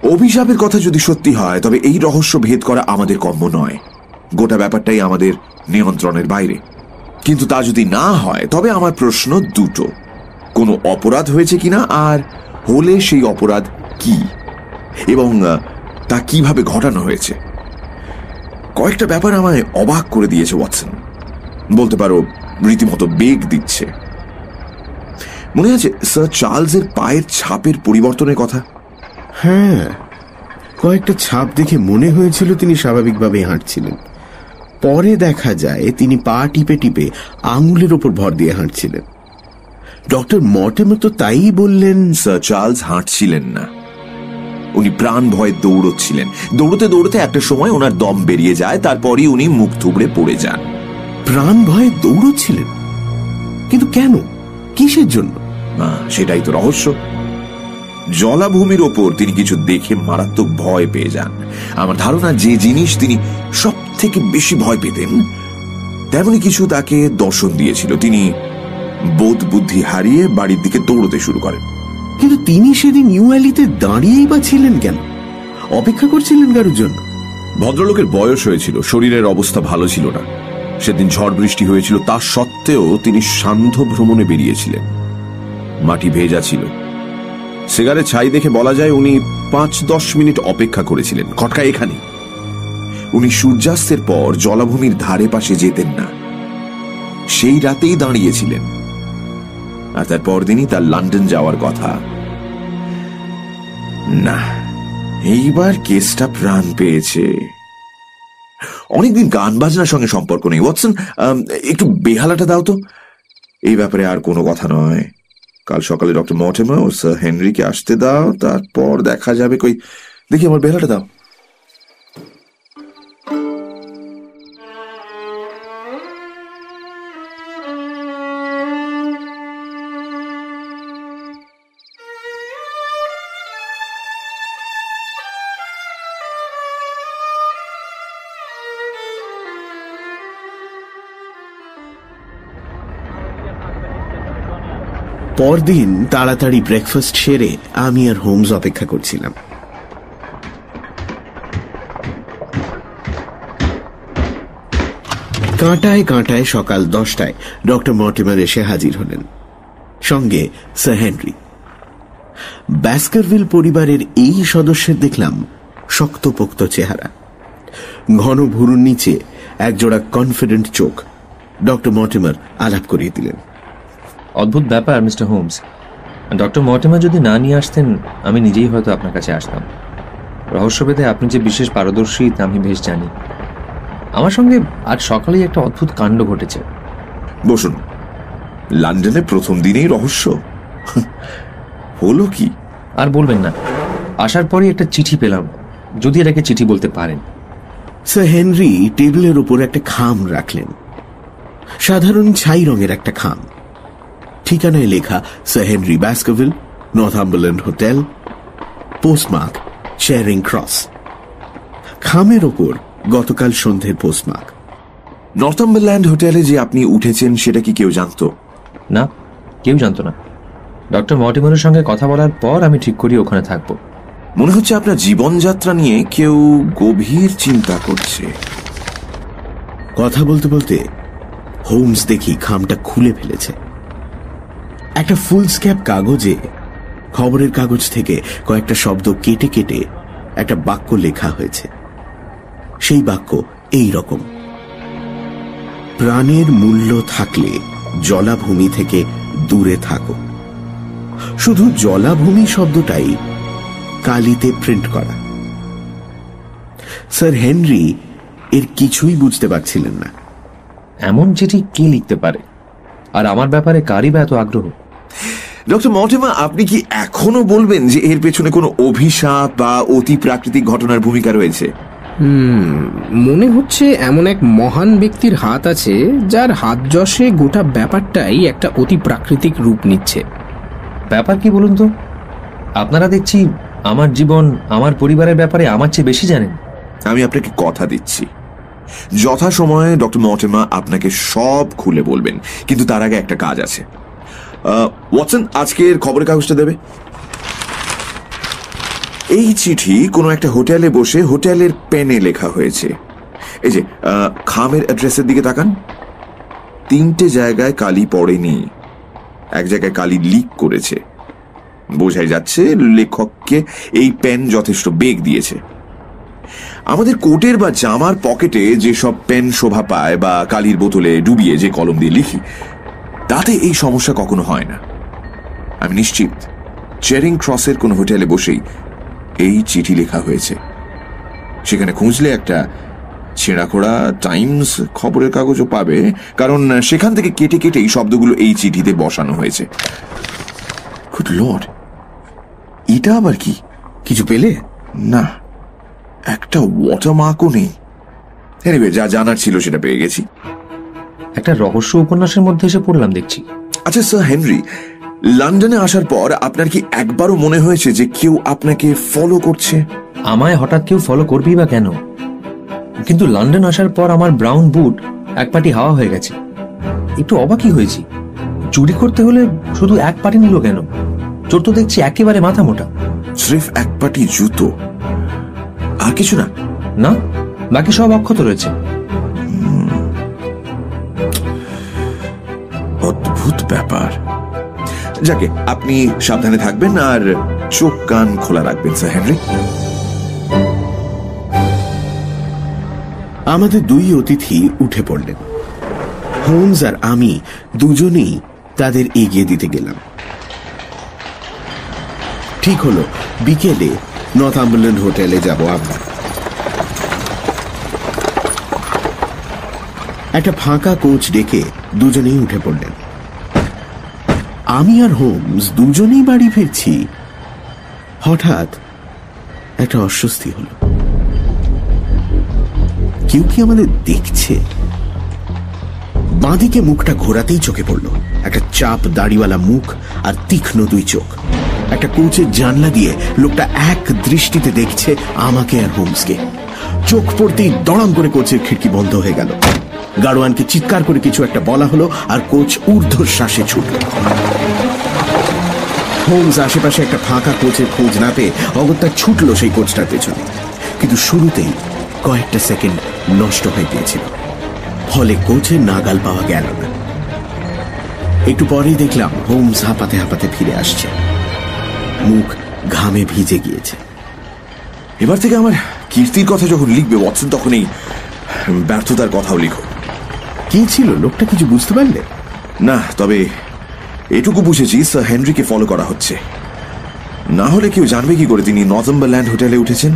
অভিশাপের কথা যদি সত্যি হয় তবে এই রহস্য ভেদ করা আমাদের কম্য নয়। গোটা ব্যাপারটাই আমাদের নিয়ন্ত্রণের বাইরে। কিন্তু তা যদি না হয়, তবে আমার প্রশ্ন দুটো। কোনো অপরাধ হয়েছে কিনা, আর হলে সেই অপরাধ কি? এবং তা কীভাবে ঘটানো হয়েছে? কয়েকটা ব্যাপার আমায় অবাক করে দিয়েছে, ওয়াটসন। বলতে পারো, রীতিমতো বেগ দিচ্ছে। মনে আছে স্যার চার্লসের পায়ের ছাপের পরিবর্তনের কথা? হ্যাঁ কয়েকটা ছাপ দেখে মনে হয়েছিল তিনি স্বাভাবিকভাবে হাঁটছিলেন। পরে দেখা যায় তিনি পা টিপে টিপে আঙুলের ওপর ভর দিয়ে হাঁটছিলেন। ডক্টর মটেমো তো তাই বললেন, স্যার চার্লস হাঁটছিলেন না। উনি প্রাণ ভয়ে দৌড়চ্ছিলেন। দৌড়তে দৌড়তে একটা সময় ওনার দম বেরিয়ে যায়, তারপরই উনি মুখ থুবড়ে পড়ে যান। প্রাণ ভয়ে দৌড়চ্ছিলেন? কিন্তু কেন? কিসের জন্য? সেটাই তো রহস্য। জলাভূমির ওপর তিনি কিছু দেখে মারাত্মক ভয় পেয়ে যান। আমার ধারণা, যে জিনিস তিনি সব থেকে বেশি ভয় পেতেন, তেমনি কিছু তাকে দর্শন দিয়েছিল। তিনি বোধ বুদ্ধি হারিয়ে বাড়ির দিকে দৌড়তে শুরু করেন। কিন্তু তিনি সেদিন নিউ অ্যালিতে দাঁড়িয়েই বা ছিলেন কেন? অপেক্ষা করছিলেন কারোর জন্য? ভদ্রলোকের বয়স হয়েছিল, শরীরের অবস্থা ভালো ছিল না। সেদিন ঝড় বৃষ্টি হয়েছিল, তা সত্ত্বেও তিনি সান্ধ্য ভ্রমণে বেরিয়েছিলেন। মাটি ভেজা ছিল। সেগারে ছাই দেখে বলা যায় উনি পাঁচ দশ মিনিট অপেক্ষা করেছিলেন। খটকা এখানে উনি সূর্যাস্তের পর জলাভূমির ধারে পাশে যেতেন না। সেই রাতেই দাঁড়িয়েছিলেন। আর তার পরদিনই তার লন্ডন যাওয়ার কথা। না, এইবার কেসটা প্রাণ পেয়েছে। অনেকদিন গান বাজনার সঙ্গে সম্পর্ক নেই। ওয়াটসন একটু বেহালাটা দাও তো। এই ব্যাপারে আর কোনো কথা নয়। কাল সকালে ডক্টর মটেমা ও স্যার হেনরিকে আসতে দাও, তারপর দেখা যাবে কই। দেখি আমার বেহালাটা দাও। পরদিন তাড়াতাড়ি ব্রেকফাস্ট সেরে আমি আর হোমস অপেক্ষা করছিলাম। কাঁটায় কাঁটায় সকাল দশটায় ডক্টর মর্টিমার এসে হাজির হলেন। সঙ্গে স্যার হেনরি। ব্যাস্কারভিল পরিবারের এই সদস্যের দেখলাম শক্তপোক্ত চেহারা। ঘন ভুরুর নিচে একজোড়া কনফিডেন্ট চোখ ডক্টর মর্টিমার আলাপ করিয়ে দিলেন। অদ্ভুত ব্যাপার মিস্টার হোমস। ডক্টর মর্টেমা যদি না নিয়ে আসতেন আমি নিজেই হয়তো আপনার কাছে আসতাম। রহস্যভেদে আপনি যে বিশেষ পারদর্শী তা আমি বেশ জানি। আমার সঙ্গে আজ সকালেই একটা অদ্ভুত কাণ্ড ঘটেছে। বসুন। লন্ডনে প্রথম দিনেই রহস্য? হলো কি? আর বলবেন না। আসার পরই একটা চিঠি পেলাম। যদি এটাকে চিঠি বলতে পারেন। স্যার হেনরি টেবিলের উপর একটা খাম রাখলেন। সাধারণ ছাই রঙের একটা খাম। ঠিকানায় লেখা sir Henry Baskerville Northumberland hotel postmark Charing Cross. খামের ওপর গতকাল সন্ধ্যের পোস্টমার্ক। নর্থাম্বারল্যান্ড হোটেলে যে আপনি উঠেছেন সেটা কি কেউ জানতো? না কেউ জানতো না। ডক্টর মর্টিমারের সঙ্গে কথা বলার পর আমি ঠিক করি ওখানে থাকব। মনে হচ্ছে আপনার জীবনযাত্রা নিয়ে কেউ গভীর চিন্তা করছে। কথা বলতে বলতে হোমস দেখি খামটা খুলে ফেলেছে। একটা ফুল স্ক্যাপ কাগজে, খবরের কাগজ থেকে কয়েকটা শব্দ কেটে কেটে একটা বাক্য লেখা হয়েছে। সেই বাক্য এই রকম। প্রাণের মূল্য থাকলে জলাভূমি থেকে দূরে থাকো। শুধু জলাভূমি শব্দটাই কালিতে প্রিন্ট করা। স্যার হেনরি এর কিছুই বুঝতে পারছিলেন না। এমন চিঠি কে লিখতে পারে? আর আমার ব্যাপারে কারই বা এত আগ্রহ? ডক্টর মটেমা আপনি কি এখনও বলবেন যে এর পেছনে কোনো অভিশাপ বা অতি প্রাকৃতিক ঘটনার ভূমিকা রয়েছে? মনে হচ্ছে এমন এক মহান ব্যক্তির হাত আছে যার হাত যশে গোটা ব্যাপারটাই একটা অতি প্রাকৃতিক রূপ নিচ্ছে। ব্যাপার কি বলুন তো? আপনারা দেখছি আমার জীবন আমার পরিবারের ব্যাপারে আমার চেয়ে বেশি জানেন। আমি আপনাকে কথা দিচ্ছি। যথা সময়ে ডক্টর মটেমা আপনাকে সব খুলে বলবেন কিন্তু তার আগে একটা কাজ আছে। ওয়াটসন, আজকের খবরের কাগজটা দেবে? এই চিঠি কোনো একটা হোটেলে বসে হোটেলের পেনে লেখা হয়েছে। এই যে খামের অ্যাড্রেসের দিকে তাকান। তিনটে জায়গায় কালি পড়েনি। এক জায়গায় কালি লিক করেছে। বোঝাই যাচ্ছে লেখককে এই পেন যথেষ্ট বেগ দিয়েছে। আমাদের কোটের বা জামার পকেটে যেসব পেন শোভা পায় বা কালির বোতলে ডুবিয়ে যে কলম দিয়ে লিখি তাতে এই সমস্যা কখনো হয় না। আমি নিশ্চিত চেরিং ক্রসের কোনো হোটেলে বসেই এই চিঠি লেখা হয়েছে। সেখানে খুঁজলে একটা ছেঁড়াখোড়া টাইমস খবরের কাগজও পাবে, কারণ সেখান থেকে কেটে কেটে এই শব্দগুলো এই চিঠিতে বসানো হয়েছে। গুড এটা আবার কি? কিছু পেলে? না, একটা ওয়াটারমার্কও নেই। যা জানার ছিল সেটা পেয়ে গেছি। একটা রহস্য উপন্যাসের মধ্যে এসে পড়লাম দেখছি। আচ্ছা স্যার হেনরি লন্ডনে আসার পর আপনার কি একবারও মনে হয়েছে যে কেউ আপনাকে ফলো করছে? আমায় হঠাৎ কেউ ফলো করবেই বা কেন? কিন্তু লন্ডন আসার পর আমার ব্রাউন বুট এক পাটি হাওয়া হয়ে গেছে। একটু অবাকই হয়েছি। চুরি করতে হলে শুধু এক পাটি নিল কেন? চোর তো দেখছি একেবারে মাথা মোটা। স্রেফ এক পাটি জুতো। আর কিছু না। না বাকি সব অক্ষত রয়েছে। অদ্ভুত ব্যাপার। যাকে, আপনি সাবধানে থাকবেন আর চোখ কান খোলা রাখবেন, স্যার হেনরি। আমাদের দুই অতিথি উঠে পড়লেন। হোমস আর আমি দুজনেই তাদের এগিয়ে দিতে গেলাম। ঠিক হলো, বিকেলে নর্থাম্বারল্যান্ড হোটেলে যাব আমরা। একটা ফাঁকা কোচ ডেকে দুজনেই উঠে পড়লেন। আমি আর হোমস দুজনেই বাড়ি ফিরছি। হঠাৎ একটা অস্বস্তি হল। কেউ কি আমাদের দেখছে? বাঁদিকে মুখটা ঘোরাতেই চোখে পড়ল। একটা চাপ দাড়িওয়ালা মুখ আর তীক্ষ্ণ দুই চোখ। একটা কোচের জানলা দিয়ে লোকটা এক দৃষ্টিতে দেখছে আমাকে আর হোমসকে। চোখ পড়তেই দড়াম করে কোচের খিড়কি বন্ধ হয়ে গেল। গাড়োয়ানকে চিৎকার করে কিছু একটা বলা হলো আর কোচ ঊর্ধ্বশ্বাসে ছুটল। হোমস আশেপাশে একটা ফাঁকা কোচের খোঁজ না পেয়ে অগত্যা ছুটল সেই কোচটার পেছনে। কিন্তু শুরুতেই কয়েকটা সেকেন্ড নষ্ট হয়ে গিয়েছিল। ফলে কোচের নাগাল পাওয়া গেল না। একটু পরেই দেখলাম হোমস হাঁপাতে হাঁপাতে ফিরে আসছে। মুখ ঘামে ভিজে গিয়েছে। এবার থেকে আমার কীর্তির কথা যখন লিখবে, ওয়াটসন তখন এই ব্যর্থতার কথাও লিখো। কি ছিল? লোকটা কিছু বুঝতে পারলে? না, তবে এটুকু বুঝেছি স্যার হেনরিকে ফলো করা হচ্ছে। না হলে কেউ জানবে কি করে তিনি নর্থাম্বারল্যান্ড হোটেলে উঠেছেন?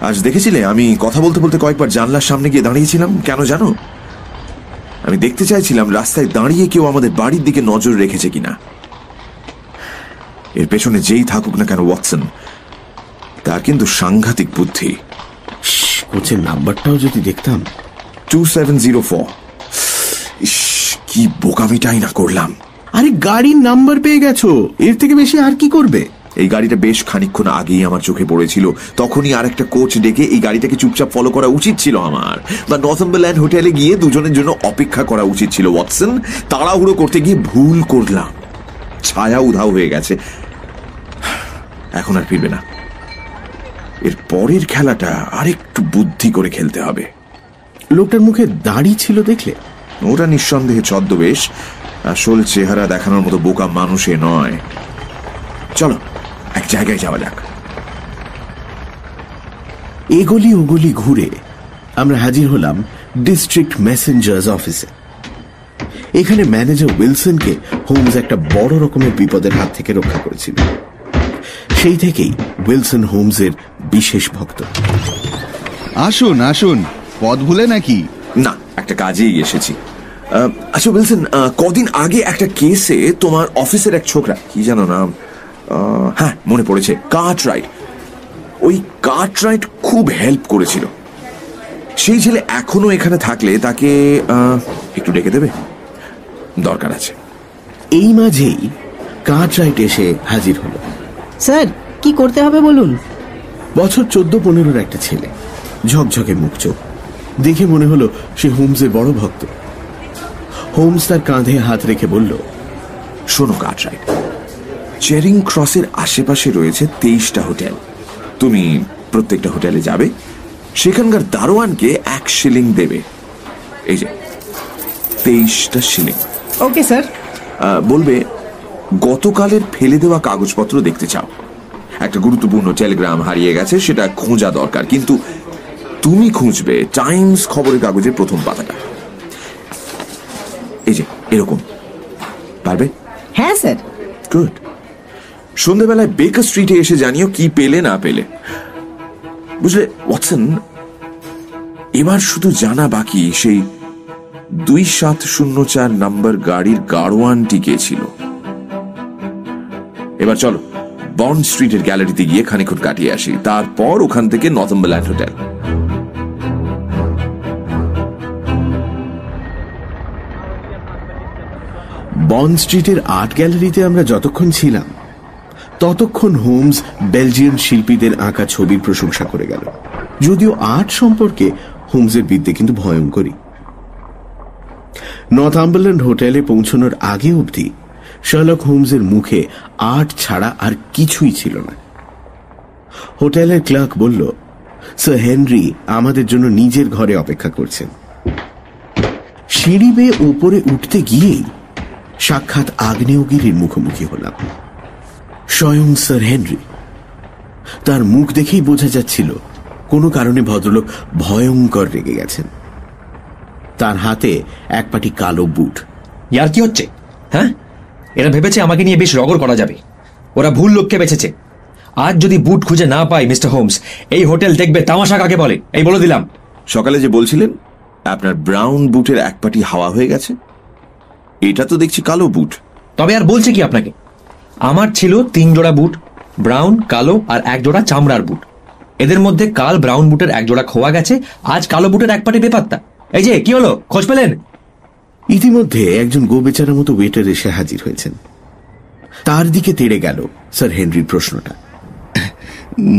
আজ দেখেছিলে আমি কথা বলতে বলতে কয়েকবার জানলার সামনে গিয়ে দাঁড়িয়েছিলাম কেন জানো? আমি দেখতে চাইছিলাম রাস্তায় দাঁড়িয়ে কেউ আমাদের বাড়ির দিকে নজর রেখেছে কিনা। এর পেছনে যেই থাকুক না কেন ওয়াটসন তার কিন্তু সাংঘাতিক বুদ্ধি। কোচের নাম্বারটাও যদি দেখতাম। Two seven zero four. কি বোকামিটাই না করলাম। আরে গাড়ির নাম্বার পেয়ে গেছো। এর থেকে বেশি আর কি করবে? এই গাড়িটা বেশ খানিকক্ষণ আগেই আমার চোখে পড়েছিল। তখনই আর একটা কোচ ডেকে এই গাড়িটাকে চুপচাপ ফলো করা উচিত ছিল আমার। বা নর্থম্বারল্যান্ড হোটেলে গিয়ে দুজনের জন্য অপেক্ষা করা উচিত ছিল, ওয়াটসন। তাড়াহুড়ো করতে গিয়ে ভুল করলাম। ছায়া উধাও হয়ে গেছে। এখন আর ফিরবে না। এর পরের খেলাটা আরেকটু বুদ্ধি করে খেলতে হবে। লোকটার মুখে দাড়ি ছিল দেখলে? ওটা নিঃসন্দেহে ছদ্মবেশ। আসল চেহারা দেখানোর মতো বোকা মানুষে নয়। চলো এক জায়গায় যাওয়া যাক। এগলি ওগলি ঘুরে আমরা হাজির হলাম ডিস্ট্রিক্ট মেসেঞ্জার্স অফিসে। এখানে ম্যানেজার উইলসনকে হোমস একটা বড় রকমের বিপদের হাত থেকে রক্ষা করেছিল। সেই থেকেই উইলসন হোমসের বিশেষ ভক্ত। আসুন আসুন পথ ভুলে নাকি? না একটা কাজেই এসেছি। আচ্ছা আহ, কদিন আগে একটা কেসে তোমার অফিসের এক ছোকরা কি জানো নাম? হ্যাঁ মনে পড়েছে কাট রাইট ওই কার্ট রাইট খুব হেল্প করেছিল। সেই ছেলে এখনও এখানে থাকলে তাকে একটু ডেকে দেবে? দরকার আছে। এই মাঝেই কার্টরাইট এসে হাজির হলো। স্যার কি করতে হবে বলুন? বছর চোদ্দ পনেরোর একটা ছেলে ঝকঝকে মুখ চোখ। দেখে মনে হলো সে হোমসের বড় ভক্ত। হোমস তার কাঁধে হাত রেখে বলল শোনো কার্ট রাইট চেরিং ক্রসের আশেপাশে রয়েছে তেইশটা হোটেল। তুমি প্রত্যেকটা হোটেলে যাবে সেখানকার দারোয়ানকে এক শিলিং দেবে। এই যে তেইশটা শিলিং। Okay sir. বলবে গতকালের ফেলে দেওয়া কাগজপত্র দেখতে চাও। একটা গুরুত্বপূর্ণ টেলিগ্রাম হারিয়ে গেছে সেটা খোঁজা দরকার। কিন্তু তুমি খুঁজবে টাইমস খবরের কাগজের প্রথম পাতাটা। এই যে এরকম। পারবে? হ্যাঁ স্যার। গুড। সন্ধেবেলায় বেকার স্ট্রিটে এসে জানিও কি পেলে না পেলে। বুঝলে ওয়াটসন এবার শুধু জানা বাকি সেই দুই সাত শূন্য চার নাম্বার গাড়ির গাড়োয়ানটি কে ছিল? এবার চলো বন্ড স্ট্রিটের গ্যালারিতে গিয়ে খানিক্ষণ কাটিয়ে আসি। তারপর ওখান থেকে নর্থম্বারল্যান্ড হোটেল। বন স্ট্রিটের আর্ট গ্যালারিতে আমরা যতক্ষণ ছিলাম, ততক্ষণ হোমস বেলজিয়ান শিল্পীদের আঁকা ছবির প্রশংসা করে গেল। যদিও আর্ট সম্পর্কে হোমসের বিদ্যে কিন্তু ভয়ঙ্করী নর্থাম্বারল্যান্ড হোটেলে পৌঁছানোর আগে অবধি শার্লক হোমসের মুখে আর্ট ছাড়া আর কিছুই ছিল না। হোটেলের ক্লার্ক বলল, স্যার হেনরি আমাদের জন্য নিজের ঘরে অপেক্ষা করছেন। সিঁড়ি বেয়ে উপরে উঠতে গিয়েই সাক্ষাৎ আগ্নেয়গিরির মুখোমুখি হলাম। স্বয়ং স্যার হেনরি। তার মুখ দেখেই বোঝা যাচ্ছিল কোনো কারণে ভদ্রলোক ভয়ঙ্কর রেগে গেছেন। তার হাতে এক পাটি কালো বুট। ইয়ার কি হচ্ছে? হ্যাঁ? এরা ভেবেছে আমাকে নিয়ে বেশ রগর করা যাবে। ওরা ভুল লোককে বেছেছে। আজ যদি বুট খুঁজে না পাই মিস্টার হোমস এই হোটেল দেখবে তামাশা কাকে বলে? এই বলে দিলাম। সকালে যে বলছিলেন আপনার ব্রাউন বুটের এক পাটি হাওয়া হয়ে গেছে। এটা তো দেখছি কালো বুট। তবে আর বলছে কি আপনাকে? আমার ছিল তিন জোড়া বুট ব্রাউন কালো আর এক জোড়া চামড়ার বুট। এদের মধ্যে কাল ব্রাউন বুটের এক জোড়া খোয়া গেছে আজ কালো বুটের এক পাটি বেপাত্তা। এই যে কি হলো? খোঁজ পেলেন? ইতিমধ্যে একজন গোবেচারার মতো ওয়েটার এসে হাজির হয়েছেন। তার দিকে তেড়ে গেল স্যার হেনরির প্রশ্নটা।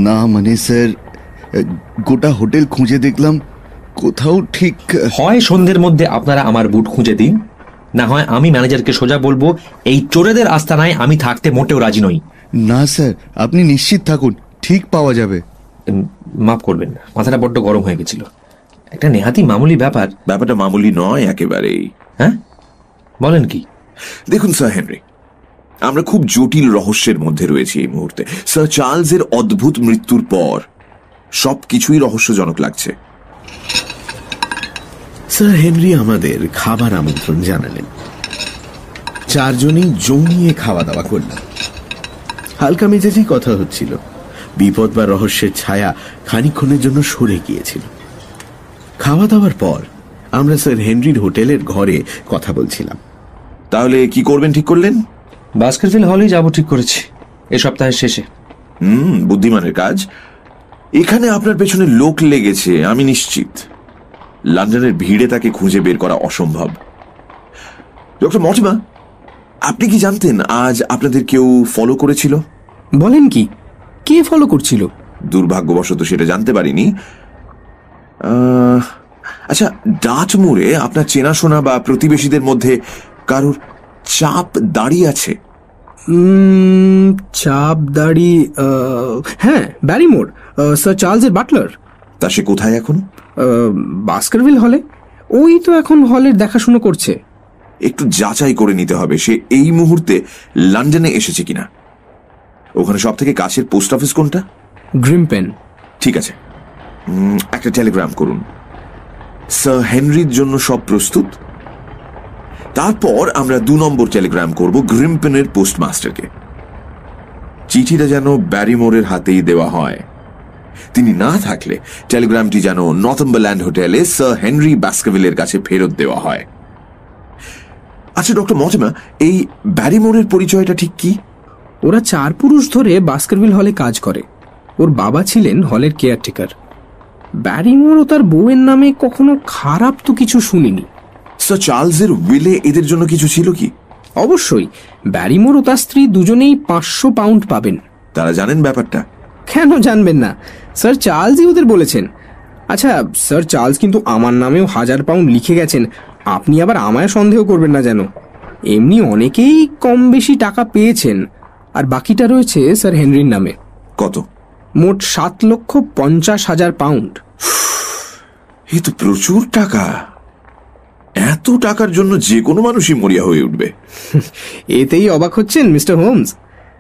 না মানে স্যার গোটা হোটেল খুঁজে দেখলাম কোথাও ঠিক হয় সন্ধ্যের মধ্যে আপনারা আমার বুট খুঁজে দিন না হয় আমি ম্যানেজারকে সোজা বলব এই চোরেদের আস্তানায় আমি থাকতে মোটেও রাজি নই। না স্যার আপনি নিশ্চিত থাকুন ঠিক পাওয়া যাবে। মাফ করবেন মাথাটা বড্ড গরম হয়ে গেছিল। একটা নেহাতি মামুলি ব্যাপার। ব্যাপারটা মামুলি নয় একেবারেই। হ্যাঁ? বলেন কি? দেখুন স্যার হেনরি আমরা খুব জটিল রহস্যের মধ্যে রয়েছি এই মুহূর্তে। স্যার চার্লসের অদ্ভুত মৃত্যুর পর সবকিছুই রহস্যজনক লাগছে। স্যার হেনরি আমাদের খাবার আমন্ত্রণ জানালেন। চারজনেই জমিয়ে খাওয়া দাওয়া করলাম। হালকা মেজাজেই কথা হচ্ছিল। বিপদ বা রহস্যের ছায়া খানিক্ষণের জন্য সরে গিয়েছিল। খাওয়া দাওয়ার পর আমরা স্যার হেনরির হোটেলের ঘরে কথা বলছিলাম। তাহলে কি করবেন ঠিক করলেন? বাস্কেরভিল হলেই যাব ঠিক করেছি। এ সপ্তাহের শেষে। হুম বুদ্ধিমানের কাজ। এখানে আপনার পেছনে লোক লেগেছে আমি নিশ্চিত। লন্ডনের ভিড়ে তাকে খুঁজে বের করা অসম্ভব। ডক্টর মটিমা আপনি কি জানতেন আজ আপনাদের কেউ ফলো করেছিল? বলেন কি? কে ফলো করছিল? দুর্ভাগ্যবশত সেটা জানতে পারিনি। আচ্ছা ডাচ মোড়ে আপনার চেনাশোনা বা প্রতিবেশীদের মধ্যে কারোর চাপ দাঁড়িয়ে আছে? চাপ দাড়ি হ্যাঁ ব্যারিমোর স্যার চার্লসের বাটলার। তা সে কোথায় এখন? বাস্কারভিল হলে? ওই তো এখন হলের দেখাশুনো করছে। একটু যাচাই করে নিতে হবে সে এই মুহূর্তে লন্ডনে এসেছে কিনা। ওখানে সব থেকে কাছের পোস্ট অফিস কোনটা? গ্রিমপেন। ঠিক আছে। একটা টেলিগ্রাম করুন। স্যার হেনরির জন্য সব প্রস্তুত? তারপর আমরা দু নম্বর টেলিগ্রাম করব গ্রিমপেনের পোস্টমাস্টারকে। চিঠিটা যেন ব্যারিমোরের হাতেই দেওয়া হয়। তিনি না থাকলে টেলিগ্রামটি যেন নর্থম্বারল্যান্ড হোটেলে স্যার হেনরি ব্যাস্কাভিলের কাছে ফেরত দেওয়া হয়। আচ্ছা ডক্টর মজমা এই ব্যারিমোরের পরিচয়টা ঠিক কি? ওরা চার পুরুষ ধরে বাস্কারভিল হলে কাজ করে। ওর বাবা ছিলেন হলের কেয়ারটেকার। ব্যারিমোর ও তার বউয়ের নামে কখনো খারাপ তো কিছু শুনিনি। স্যার চার্লসের উইলে এদের জন্য কিছু ছিল কি? অবশ্যই ব্যারিমোর ও তার স্ত্রী দুজনেই পাঁচশো পাউন্ড পাবেন। তারা জানেন ব্যাপারটা? কেন জানবেন না? স্যার চার্লসই ওদের বলেছেন। আচ্ছা স্যার চার্লস কিন্তু আমার নামেও হাজার পাউন্ড লিখে গেছেন। আপনি আবার আমায় সন্দেহ করবেন না যেন। এমনি অনেকেই কম বেশি টাকা পেয়েছেন। আর বাকিটা রয়েছে স্যার হেনরির নামে। কত? মোট সাত লক্ষ পঞ্চাশ হাজার পাউন্ড। এ তো প্রচুর টাকা। এত টাকার জন্য যে কোনো মানুষই মরিয়া হয়ে উঠবে। এতেই অবাক হচ্ছেন মিস্টার হোমস।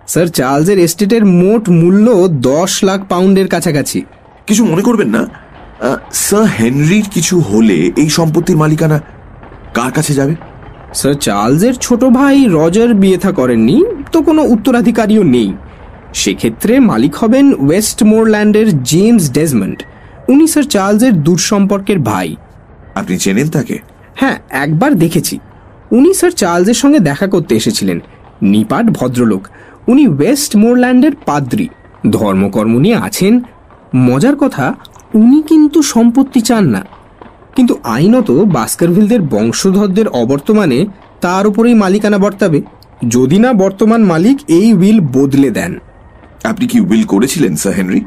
স্যার চার্লসের এস্টেটের মোট মূল্য দশ লাখ পাউন্ডের কাছাকাছি। কিছু মনে করবেন না? স্যার হেনরির কিছু হলে এই সম্পত্তির মালিকানা কার কাছে যাবে? স্যার চার্লসের ছোট ভাই রজার বিয়ে থা করেননি তো কোনো উত্তরাধিকারীও নেই। সেক্ষেত্রে মালিক হবেন ওয়েস্ট মোরল্যান্ডের জেমস ডেজমন্ড উনি স্যার চার্লসের দূর সম্পর্কের ভাই। আপনি চেনেন তাকে? হ্যাঁ একবার দেখেছি। উনি স্যার চার্লসের সঙ্গে দেখা করতে এসেছিলেন। নিপাট ভদ্রলোক। উনি ওয়েস্ট মোরল্যান্ডের পাদ্রী। ধর্মকর্ম নিয়ে আছেন। মজার কথা উনি কিন্তু সম্পত্তি চান না। কিন্তু আইনত বাস্কারভিলদের বংশধরদের অবর্তমানে তার উপরেই মালিকানা বর্তাবে। যদি না বর্তমান মালিক এই উইল বদলে দেন। আপনি কি উইল করেছিলেন স্যার হেনরি?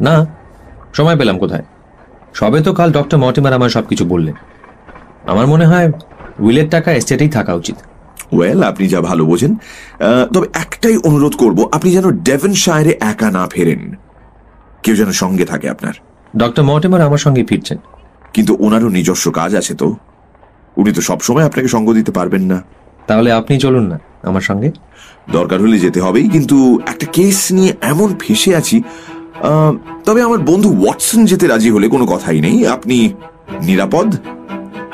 না সময় পেলাম কোথায়? সবে তো কাল ডক্টর মর্টিমার আমার সবকিছু বললেন। আমার মনে হয় উইলের টাকা এস্টেটেই থাকা উচিত। ওয়েল আপনি যা ভালো বোঝেন। তবে একটাই অনুরোধ করব আপনি যেন ডেভন শায়ারে একা না ফেরেন। কেউ যেন সঙ্গে থাকে আপনার। ডক্টর মর্টিমার আমার সঙ্গে ফিরছেন। কিন্তু ওনারও নিজস্ব কাজ আছে তো। উনি তো সবসময় আপনাকে সঙ্গ দিতে পারবেন না। তাহলে আপনি চলুন না আমার সঙ্গে। দরকার হলে যেতে হবেই কিন্তু একটা কেস নিয়ে এমন ফেসে আছি। তবে আমার বন্ধু ওয়াটসন যেতে রাজি হলে কোনো কথাই নেই। আপনি নিরাপদ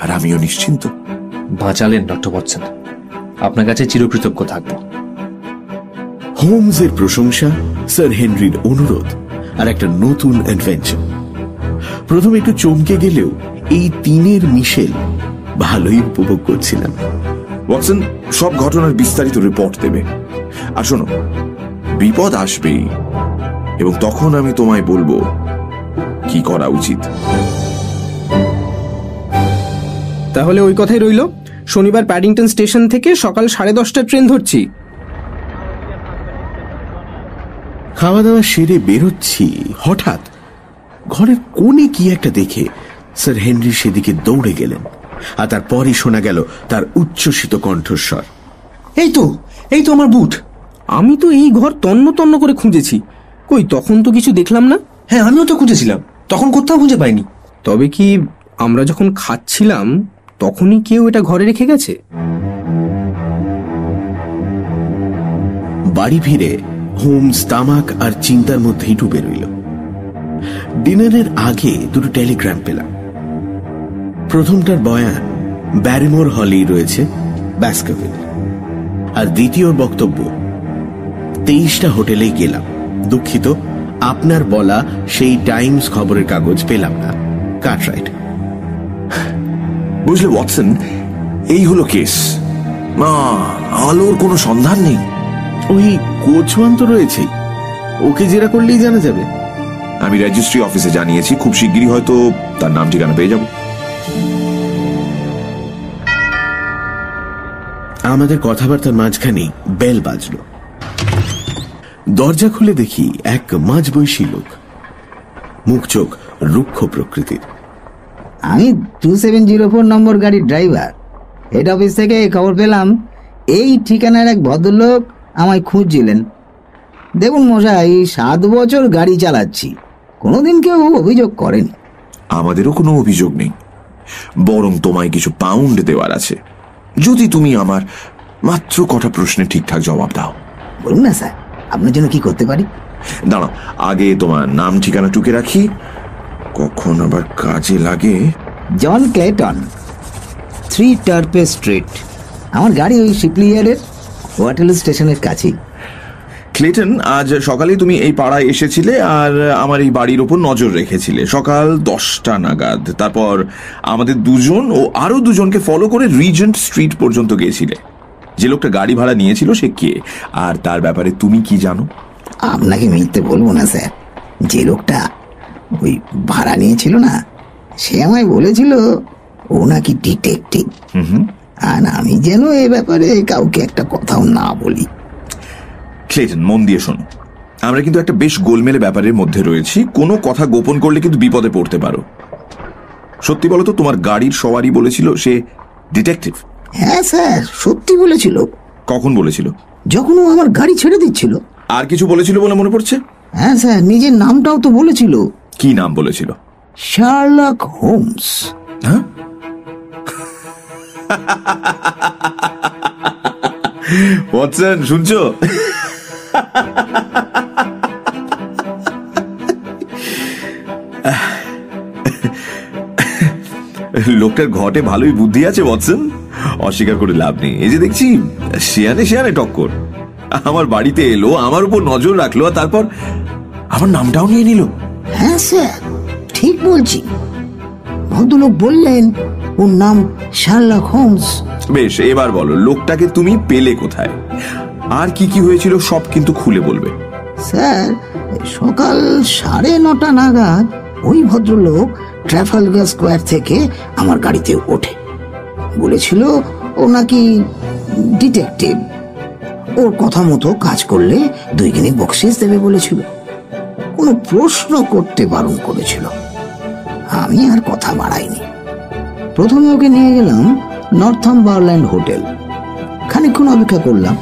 আর আমিও নিশ্চিন্ত। বাঁচালেন ডক্টর বচ্চন আপনার কাছে চিরকৃতজ্ঞ থাকব। হোমসের প্রশংসা স্যার হেনরির অনুরোধ আর একটা নতুন অ্যাডভেঞ্চার প্রথমে একটু চমকে গেলেও এই তিনের মিশেল ভালোই উপভোগ করছিলাম। ওয়াটসন সব ঘটনার বিস্তারিত রিপোর্ট দেবে। আর শোনো বিপদ আসবেই এবং তখন আমি তোমায় বলব কি করা উচিত। তাহলে ওই কথাই রইল। শনিবার প্যাডিংটন স্টেশন থেকে সকাল সাড়ে দশটার ট্রেন ধরছি। খাওয়া দাওয়া সেরে বেরোচ্ছি। হঠাৎ ঘরের কোণে কি একটা দেখে স্যার হেনরি সেদিকে দৌড়ে গেলেন আর তারপরই শোনা গেল তার উচ্ছ্বসিত কণ্ঠস্বর। এই তো এই তো আমার বুট। আমি তো এই ঘর তন্ন তন্ন করে খুঁজেছি। কই তখন তো কিছু দেখলাম না? হ্যাঁ আমিও তো খুঁজেছিলাম। তখন কোথাও খুঁজে পাইনি। তবে কি আমরা যখন খাচ্ছিলাম তখনই কেউ এটা ঘরে রেখে গেছে? বাড়ি ফিরে হোমস, তামাক আর চিন্তার মধ্যেই ডুবে রইল। ডিনারের আগে দুটো টেলিগ্রাম পেলাম। প্রথমটার বয়ান, ব্যারিমোর হলেই রয়েছে ব্যাস্কাভিল আর দ্বিতীয় বক্তব্য, তেইশটা হোটেলেই গেলাম। দুঃখিত, আপনার বলা সেই টাইমস খবরের কাগজ পেলাম না। কাটরাইট। বুঝলে ওয়াটসন, এই হলো কেস। না, আলোর কোনো সন্ধান নেই। ওই কোচওয়ান তো রয়েছেই। ওকে জেরা করলেই জানা যাবে। আমি রেজিস্ট্রি অফিসে জানিয়েছি, খুব শিগগিরই হয়তো তার নাম ঠিকানা পেয়ে যাব। আমাদের কথাবার্তার মাঝখানে বেল বাজল। দরজা খুলে দেখি এক মাঝবয়সী লোক। মুখ চোখ রুক্ষ প্রকৃতির। আমি টু সেভেন জিরো ফোর নম্বর গাড়ির ড্রাইভার হেড অফিস থেকে খবর পেলাম এই ঠিকানার এক ভদ্রলোক আমায় খুঁজছিলেন। দেখুন মশাই সাত বছর গাড়ি চালাচ্ছি কোনোদিন কেউ অভিযোগ করেনি। আমাদেরও কোনো অভিযোগ নেই। বরং তোমায় কিছু পাউন্ড দেওয়ার আছে। যদি তুমি আমার মাত্র কটা প্রশ্নে ঠিকঠাক জবাব দাও। বলুন না স্যার আপনার জন্য কি করতে পারি? দাঁড়াও আগে তোমার নাম ঠিকানা টুকে রাখি কখন আবার কাজে লাগে? John Clayton three Turpey street আমার গাড়ি ওই শিপলিয়ারের ওয়াটারলু স্টেশনের কাছেই। ক্লেটন আজ সকালে তুমি এই পাড়ায় এসেছিলে আর আমার এই বাড়ির ওপর নজর রেখেছিলে। সকাল দশটা নাগাদ। তারপর আমাদের দুজন ও আরও দুজনকে ফলো করে রিজেন্ট স্ট্রিট পর্যন্ত গিয়েছিলে। যে লোকটা গাড়ি ভাড়া নিয়েছিল সে কে? আর তার ব্যাপারে তুমি কি জানো? আপনাকে মিথ্যে বলব না স্যার। যে লোকটা ওই ভাড়া নিয়েছিল না? সে আমায় বলেছিল ও নাকি ডিটেকটিভ আর আমি যেন এ ব্যাপারে কাউকে একটা কথাও না বলি। ক্লেটন মন দিয়ে শোনো। আমরা কিন্তু একটা বেশ গোলমেলে ব্যাপারের মধ্যে রয়েছি। কোনো কথা গোপন করলে কিন্তু বিপদে পড়তে পারো। সত্যি বলো তো তোমার গাড়ির সওয়ারি বলেছিল সে ডিটেকটিভ হ্যাঁ স্যার সত্যি বলেছিল। কখন বলেছিল? যখন ও আমার গাড়ি ছেড়ে দিচ্ছিল। আর কিছু বলেছিল বলে মনে পড়ছে? হ্যাঁ স্যার নিজের নামটাও তো বলেছিল। কি নাম বলেছিল? Sherlock Holmes. হ্যাঁ? ওয়াটসন শুনছো? লোকটার ঘটে ভালোই বুদ্ধি আছে ওয়াটসন। অস্বীকার করে লাভ নেই। এই যে দেখছি শিয়ানে শিয়ানে টক্কর। আমার বাড়িতে এলো আমার উপর নজর রাখল আর তারপর আমার নামটাও নিয়ে নিল। হ্যাঁ স্যার ঠিক বলছি। ভদ্রলোক বললেন ওর নাম শার্লক হোমস। বেশ এবার বলো লোকটাকে তুমি পেলে কোথায়? আর কি কি হয়েছিল সব কিন্তু খুলে বলবে। স্যার সকাল সাড়ে নটা নাগাদ ওই ভদ্রলোক ট্রাফালগার স্কোয়ার থেকে আমার গাড়িতে ওঠে। বলেছিল ও নাকি ডিটেকটিভ। ওর কথা মতো কাজ করলে দুই গিনি বকশিস দেবে বলেছিল। কোনো প্রশ্ন করতে বারণ করেছিল। আমি আর কথা বাড়াইনি। প্রথমে ওকে নিয়ে গেলাম নর্থাম বার্ল্যান্ড হোটেল। খানিকক্ষণ অপেক্ষা করলাম।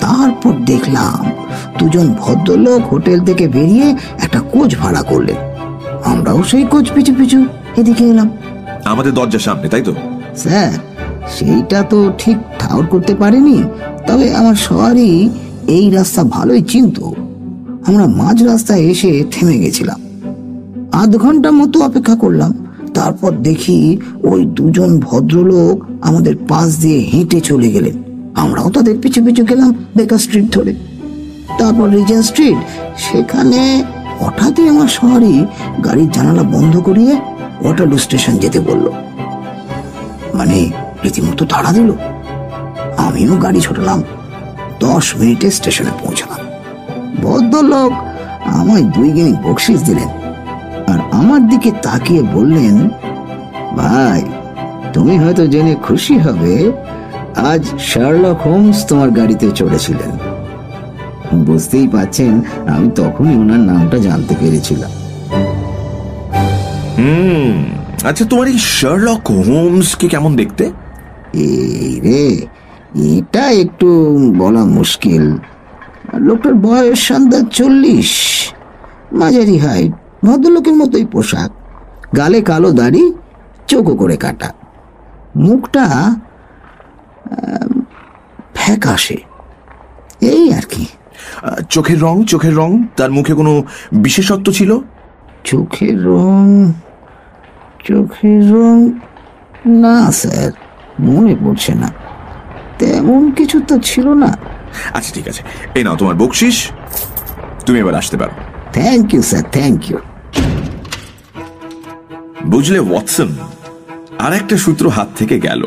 তারপর দেখলাম দুজন ভদ্রলোক হোটেল থেকে বেরিয়ে একটা কোচ ভাড়া করলেন। আমরাও সেই কোচ পিছু পিছু এদিকে এলাম। আমাদের দরজার সামনে তাই তো? স্যার সেইটা তো ঠিক ঠাউর করতে পারিনি তবে আমার সবারই এই রাস্তা ভালোই চিনত। আমরা মাঝ রাস্তায় এসে থেমে গেছিলাম। আধ ঘণ্টা মতো অপেক্ষা করলাম। তারপর দেখি ওই দুজন ভদ্রলোক আমাদের পাশ দিয়ে হেঁটে চলে গেলেন। আমরাও তাদের পিছু পিছু গেলাম বেকার স্ট্রিট ধরে। তারপর রিজেন্ট স্ট্রিট সেখানে হঠাৎই আমার শহরই গাড়ির জানালা বন্ধ করিয়ে ওয়াটারলু স্টেশন যেতে বলল। মানে রীতিমতো তাড়া দিল। আমিও গাড়ি ছোটালাম। দশ মিনিটে স্টেশনে পৌঁছালাম। ভদ্রলোক আমায় দুই গিনি বকশিস দিলেন আর আমার দিকে তাকিয়ে বললেন ভাই তুমি হয়তো জেনে খুশি হবে আজ শার্লক হোমস তোমার গাড়িতে চড়েছিলেন। বুঝতেই পাচ্ছেন আমি তখনই ওনার নামটা জানতে পেরেছিলাম। হুম আচ্ছা তোমার এই শার্লক হোমস কে কেমন দেখতে? এই রে এটা একটু বলা মুশকিল। লোকটার বয়স সন্ধ্যা চল্লিশ। মাঝারি হাইট ভদ্রলোকের মতোই পোশাক। গালে কালো দাড়ি চোখো করে কাটা। মুখটা ফ্যাকাশে। এই আর কি। চোখের রং চোখের রং তার মুখে কোনো বিশেষত্ব ছিল? চোখের রং চোখের রং না স্যার মনে পড়ছে না। তেমন কিছু তো ছিল না। আচ্ছা ঠিক আছে। এই নাও তোমার বকশিস। তুমি এবার আসতে পারো। Thank you sir thank you বুঝলে ওয়াটসন আর একটা সূত্র হাত থেকে গেল।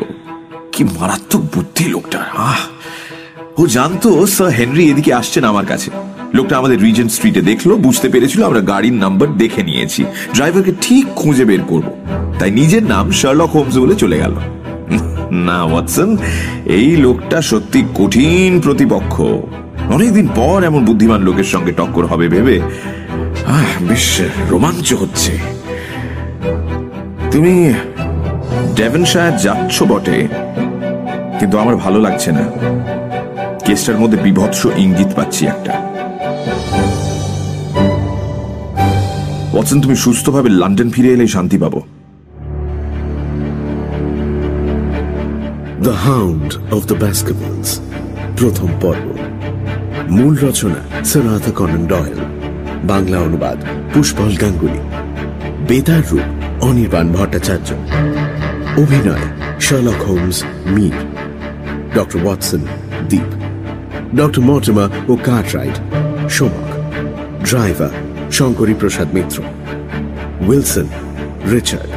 কি মারাত্মক বুদ্ধি লোকটা আহ! ও জানতো স্যার হেনরি এদিকে আসছেন আমার কাছে। লোকটা আমাদের রিজেন্ট স্ট্রিটে দেখল বুঝতে পেরেছিল আমরা গাড়ির নাম্বার দেখে নিয়েছি। ড্রাইভারকে ঠিক খুঁজে বের করব। তাই নিজের নাম শার্লক হোমস বলে চলে গেল। না, ওয়াটসন, এই লোকটা সত্যি কঠিন প্রতিপক্ষ। অনেকদিন পর এমন বুদ্ধিমান লোকের সঙ্গে টক্কর হবে ভেবে। বেশ রোমাঞ্চ হচ্ছে। তুমি ডেভেনশায়ার যাচ্ছ বটে, কিন্তু আমার ভালো লাগছে না। কেসটার মধ্যে বিভৎস ইঙ্গিত পাচ্ছি একটা। ওয়াটসন, তুমি সুস্থভাবে লন্ডন ফিরে এলে শান্তি পাবো। The hound of the Baskervilles প্রথম পর্ব। মূল রচনা স্যার কনন ডয়েল। বাংলা অনুবাদ পুষ্পল গাঙ্গুলি। বেতার রূপ অনির্বাণ ভট্টাচার্য। অভিনয় Sherlock Holmes, Mir. Doctor Watson, Deep. Doctor Mortimer ও Cartwright, Somak. Driver Shankari Prasad Mitra. Wilson, Richard.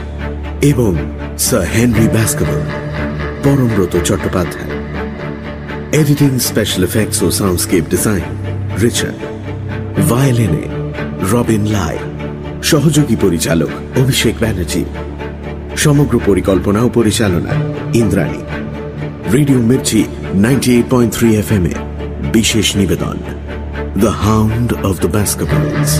এবং sir Henry Baskerville. Parambrata Chattopadhyay. Editing special effects ও soundscape design Richard ভায়োলিনে রবিন লাই সহযোগী পরিচালক, অভিষেক ব্যানার্জি। সমগ্র পরিকল্পনা ও পরিচালনা, Indrani. Radio Mirchi ninety eight point three F M এ। বিশেষ নিবেদন the hound of the Baskervilles